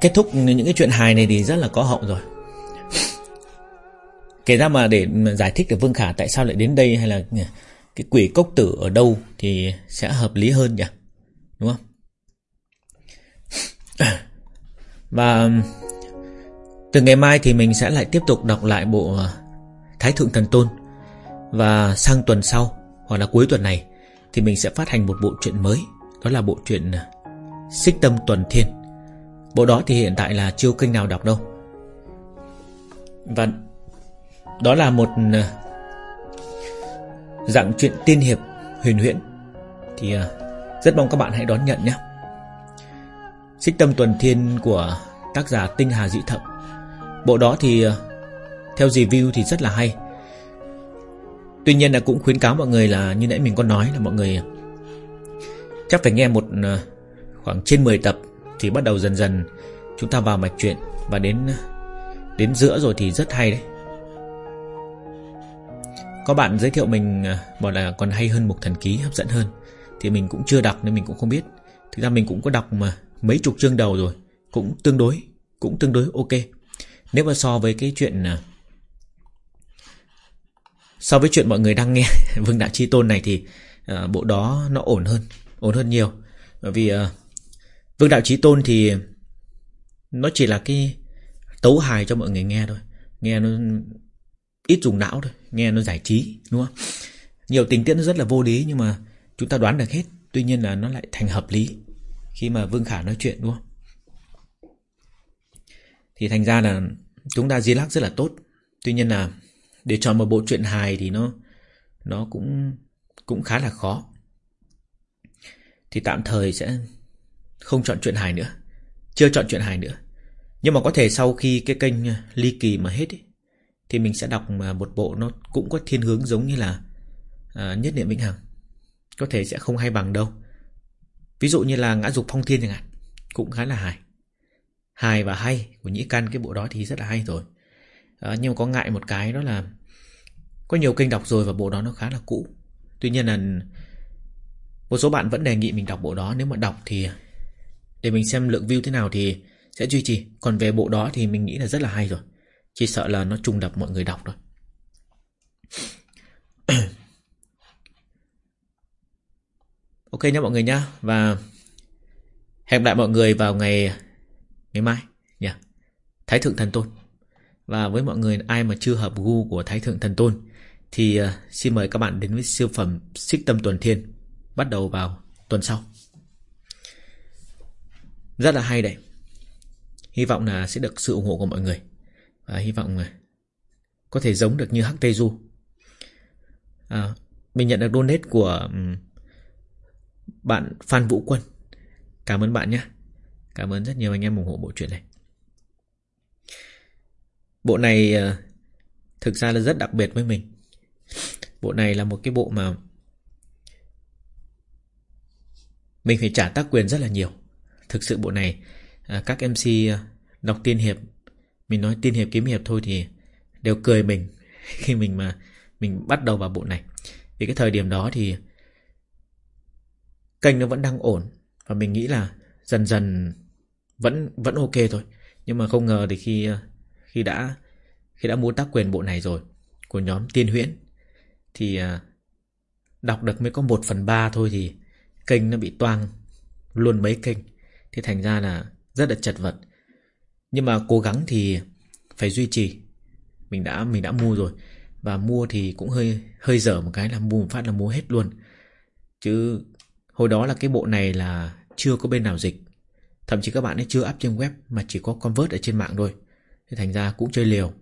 Kết thúc những cái chuyện hài này thì rất là có hậu rồi. Kể ra mà để giải thích được Vương Khả tại sao lại đến đây hay là cái quỷ cốc tử ở đâu thì sẽ hợp lý hơn nhỉ? Đúng không? Và từ ngày mai thì mình sẽ lại tiếp tục đọc lại bộ Thái Thượng Thần Tôn. Và sang tuần sau, hoặc là cuối tuần này, thì mình sẽ phát hành một bộ truyện mới. Đó là bộ truyện Xích Tâm Tuần Thiên. Bộ đó thì hiện tại là chưa kênh nào đọc đâu. Và đó là một ờ, dạng chuyện tiên hiệp huyền huyễn. Thì ờ, rất mong các bạn hãy đón nhận nhé. Xích tâm tuần thiên của tác giả Tinh Hà Dĩ Thậm. Bộ đó thì ờ, theo review thì rất là hay. Tuy nhiên là cũng khuyến cáo mọi người là như nãy mình có nói là mọi người chắc phải nghe một khoảng trên 10 tập thì bắt đầu dần dần Chúng ta vào mạch chuyện Và đến đến giữa rồi thì rất hay đấy. Có bạn giới thiệu mình à, Bảo là còn hay hơn Mục Thần Ký Hấp dẫn hơn. Thì mình cũng chưa đọc nên mình cũng không biết. Thực ra mình cũng có đọc mà mấy chục chương đầu rồi. Cũng tương đối Cũng tương đối ok. Nếu mà so với cái chuyện à, So với chuyện mọi người đang nghe Vương Đạo Chi Tôn này thì uh, Bộ đó nó ổn hơn Ổn hơn nhiều. Bởi vì uh, Vương Đạo trí Tôn thì Nó chỉ là cái tấu hài cho mọi người nghe thôi. Nghe nó ít dùng não thôi, Nghe nó giải trí, đúng không? Nhiều tình tiết nó rất là vô lý Nhưng mà chúng ta đoán được hết, Tuy nhiên là nó lại thành hợp lý Khi mà Vương Khả nói chuyện, đúng không? Thì thành ra là Chúng ta Di Lắc rất là tốt. Tuy nhiên là Để chọn một bộ truyện hài thì nó Nó cũng cũng khá là khó. Thì tạm thời sẽ không chọn chuyện hài nữa. Chưa chọn chuyện hài nữa. Nhưng mà có thể sau khi cái kênh ờ, ly kỳ mà hết ấy, Thì mình sẽ đọc ờ, một bộ Nó cũng có thiên hướng giống như là à, Nhất niệm Vĩnh Hằng. Có thể sẽ không hay bằng đâu. Ví dụ như là ngã dục phong thiên chẳng hạn Cũng khá là hài. Hài và hay của Nhĩ Căn cái bộ đó thì rất là hay rồi. À, Nhưng mà có ngại một cái đó là Có nhiều kênh đọc rồi và bộ đó nó khá là cũ. Tuy nhiên là Một số bạn vẫn đề nghị mình đọc bộ đó. Nếu mà đọc thì để mình xem lượng view thế nào thì Sẽ duy trì. Còn về bộ đó thì mình nghĩ là rất là hay rồi. Chỉ sợ là nó trùng đập mọi người đọc thôi. Ok nhé mọi người nhá. Và Hẹn lại mọi người vào ngày Ngày mai nhỉ Thái Thượng Thần Tôn. Và với mọi người ai mà chưa hợp gu của Thái Thượng Thần Tôn Thì uh, xin mời các bạn đến với siêu phẩm Xích Tâm Tuần Thiên Bắt đầu vào tuần sau. Rất là hay đấy. Hy vọng là sẽ được sự ủng hộ của mọi người. Và hy vọng là Có thể giống được như Hắc Tây Du. À, Mình nhận được donate của Bạn Phan Vũ Quân. Cảm ơn bạn nhé. Cảm ơn rất nhiều anh em ủng hộ bộ truyện này. Bộ này ờ, Thực ra là rất đặc biệt với mình. Bộ này là một cái bộ mà Mình phải trả tác quyền rất là nhiều. Thực sự bộ này. À, các MC à, đọc tiên hiệp, Mình nói tiên hiệp, kiếm hiệp thôi thì Đều cười mình Khi mình mà, Mình bắt đầu vào bộ này. Vì cái thời điểm đó thì Kênh nó vẫn đang ổn Và mình nghĩ là dần dần vẫn vẫn ok thôi. Nhưng mà không ngờ thì khi à, khi đã khi đã mua tác quyền bộ này rồi của nhóm tiên huyễn thì đọc được mới có một phần ba thôi thì kênh nó bị toang luôn mấy kênh thì thành ra là rất là chật vật. Nhưng mà cố gắng thì phải duy trì. Mình đã mình đã mua rồi. Và mua thì cũng hơi hơi dở một cái là mua một phát là mua hết luôn. Chứ hồi đó là cái bộ này là chưa có bên nào dịch. Thậm chí các bạn ấy chưa up trên web Mà chỉ có convert ở trên mạng thôi. Thế thành ra cũng chơi liều.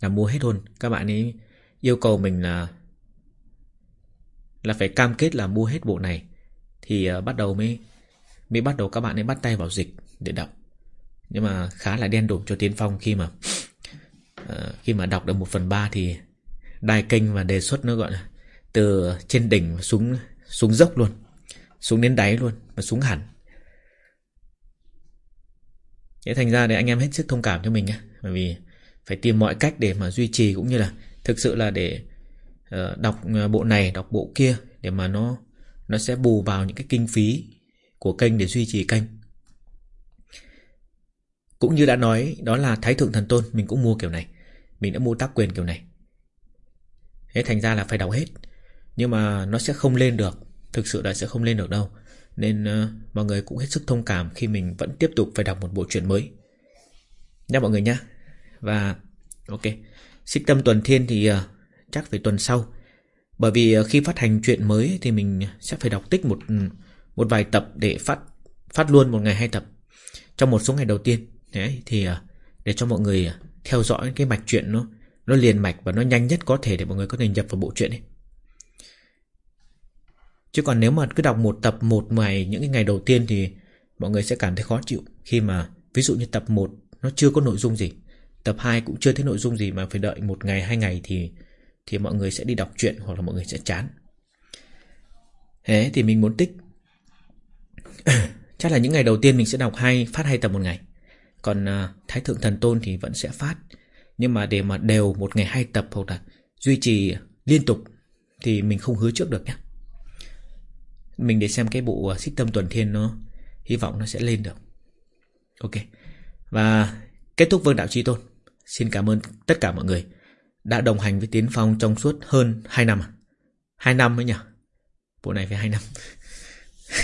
Là mua hết luôn. Các bạn ấy yêu cầu mình là Là phải cam kết là mua hết bộ này. Thì uh, bắt đầu mới Mới bắt đầu các bạn ấy bắt tay vào dịch Để đọc Nhưng mà khá là đen đủm cho Tiến Phong khi mà uh, Khi mà đọc được một phần ba thì đai kênh và đề xuất nó gọi là Từ trên đỉnh xuống xuống dốc luôn Xuống đến đáy luôn Và xuống hẳn. Thế thành ra để anh em hết sức thông cảm cho mình nhé Bởi vì phải tìm mọi cách để mà duy trì cũng như là Thực sự là để uh, đọc ờ, bộ này, đọc bộ kia Để mà nó nó sẽ bù vào những cái kinh phí của kênh để duy trì kênh. Cũng như đã nói đó là Thái Thượng Thần Tôn Mình cũng mua kiểu này. Mình đã mua tác quyền kiểu này. Thế thành ra là phải đọc hết. Nhưng mà nó sẽ không lên được. Thực sự là sẽ không lên được đâu. Nên uh, mọi người cũng hết sức thông cảm Khi mình vẫn tiếp tục phải đọc một bộ truyện mới. Nha mọi người nha. Và ok. Xích tâm tuần thiên thì uh, chắc phải tuần sau. Bởi vì uh, khi phát hành chuyện mới Thì mình sẽ phải đọc tích một ừ, một vài tập Để phát phát luôn một ngày hai tập Trong một số ngày đầu tiên Đấy thì à, để cho mọi người à, theo dõi cái mạch chuyện nó nó liền mạch và nó nhanh nhất có thể để mọi người có thể nhập vào bộ truyện ấy. Chứ còn nếu mà cứ đọc một tập một ngày những cái ngày đầu tiên thì mọi người sẽ cảm thấy khó chịu khi mà ví dụ như tập 1 nó chưa có nội dung gì, tập 2 cũng chưa thấy nội dung gì mà phải đợi một ngày hai ngày thì thì mọi người sẽ đi đọc truyện hoặc là mọi người sẽ chán. Thế thì mình muốn tích chắc là những ngày đầu tiên mình sẽ đọc hai phát hai tập một ngày. Còn uh, Thái thượng thần tôn thì vẫn sẽ phát, nhưng mà để mà đều một ngày hai tập hoặc là duy trì liên tục thì mình không hứa trước được nhé. Mình để xem cái bộ à, xích tâm tuần thiên nó Hy vọng nó sẽ lên được Ok Và kết thúc Vương Đạo Chi Tôn Xin cảm ơn tất cả mọi người Đã đồng hành với Tiến Phong trong suốt hơn 2 năm à? 2 năm ấy nhỉ Bộ này phải 2 năm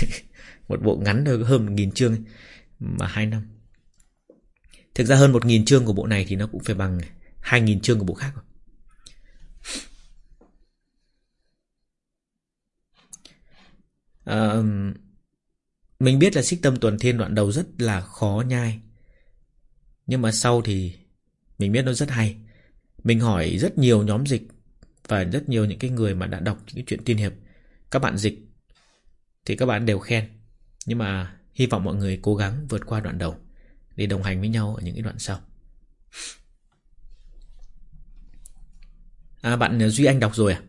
Một bộ ngắn thôi hơn 1.000 chương Mà hai năm. Thực ra hơn 1.000 chương của bộ này Thì nó cũng phải bằng 2.000 chương của bộ khác rồi. À, Mình biết là xích tâm tuần thiên đoạn đầu rất là khó nhai. Nhưng mà sau thì Mình biết nó rất hay. Mình hỏi rất nhiều nhóm dịch Và rất nhiều những cái người mà đã đọc những cái chuyện tiên hiệp. Các bạn dịch Thì các bạn đều khen. Nhưng mà hy vọng mọi người cố gắng vượt qua đoạn đầu Để đồng hành với nhau ở những cái đoạn sau. À bạn à, Duy Anh đọc rồi à?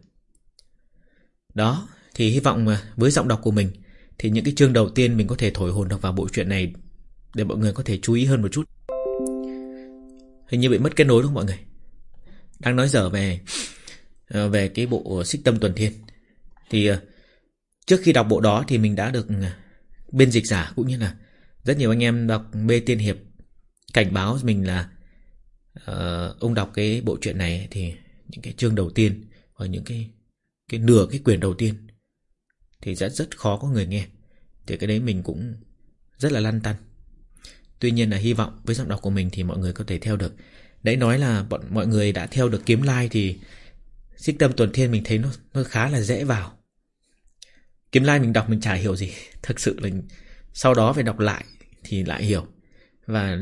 Đó, Thì hy vọng à, với giọng đọc của mình Thì những cái chương đầu tiên mình có thể thổi hồn được vào bộ truyện này Để mọi người có thể chú ý hơn một chút. Hình như bị mất kết nối đúng không mọi người? Đang nói dở về à, Về cái bộ xích tâm tuần thiên. Thì Trước khi đọc bộ đó thì mình đã được Bên dịch giả cũng như là Rất nhiều anh em đọc mê tiên hiệp Cảnh báo mình là uh, Ông đọc cái bộ truyện này Thì những cái chương đầu tiên Hoặc những cái cái nửa cái quyển đầu tiên Thì rất rất khó có người nghe. Thì cái đấy mình cũng Rất là lăn tăn. Tuy nhiên là hy vọng với giọng đọc của mình thì mọi người có thể theo được. Đấy nói là bọn mọi người đã theo được kiếm like thì Xích tâm tuần thiên mình thấy nó nó khá là dễ vào. Kiếm lai mình đọc mình chả hiểu gì. Thực sự là sau đó phải đọc lại thì lại hiểu. Và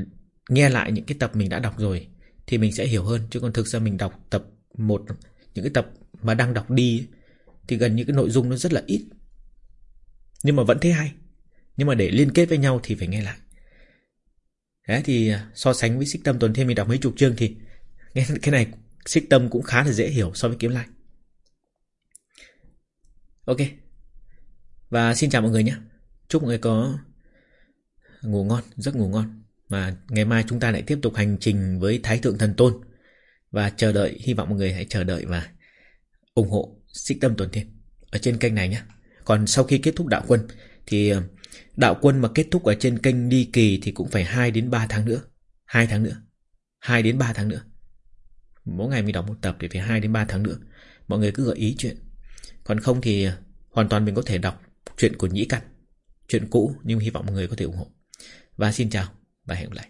nghe lại những cái tập mình đã đọc rồi Thì mình sẽ hiểu hơn. Chứ còn thực ra mình đọc tập một, Những cái tập mà đang đọc đi Thì gần như cái nội dung nó rất là ít. Nhưng mà vẫn thấy hay. Nhưng mà để liên kết với nhau thì phải nghe lại. Đấy, thì à, so sánh với xích tâm tuần thêm mình đọc mấy chục chương thì nghe cái này xích tâm cũng khá là dễ hiểu so với kiếm lại. Ok. Và xin chào mọi người nhé. Chúc mọi người có ngủ ngon, giấc ngủ ngon. Và ngày mai chúng ta lại tiếp tục hành trình với Thái Thượng Thần Tôn. Và chờ đợi, hy vọng mọi người hãy chờ đợi và ủng hộ xích tâm tuần thiên ở trên kênh này nhé. Còn sau khi kết thúc đạo quân thì ờ, Đạo quân mà kết thúc ở trên kênh đi kỳ thì cũng phải 2 đến 3 tháng nữa. 2 tháng nữa. 2 đến 3 tháng nữa. Mỗi ngày mình đọc một tập thì phải 2 đến 3 tháng nữa. Mọi người cứ gợi ý chuyện. Còn không thì ờ, hoàn toàn mình có thể đọc chuyện của Nhĩ Căn. Chuyện cũ, nhưng hy vọng mọi người có thể ủng hộ. Và xin chào và hẹn gặp lại.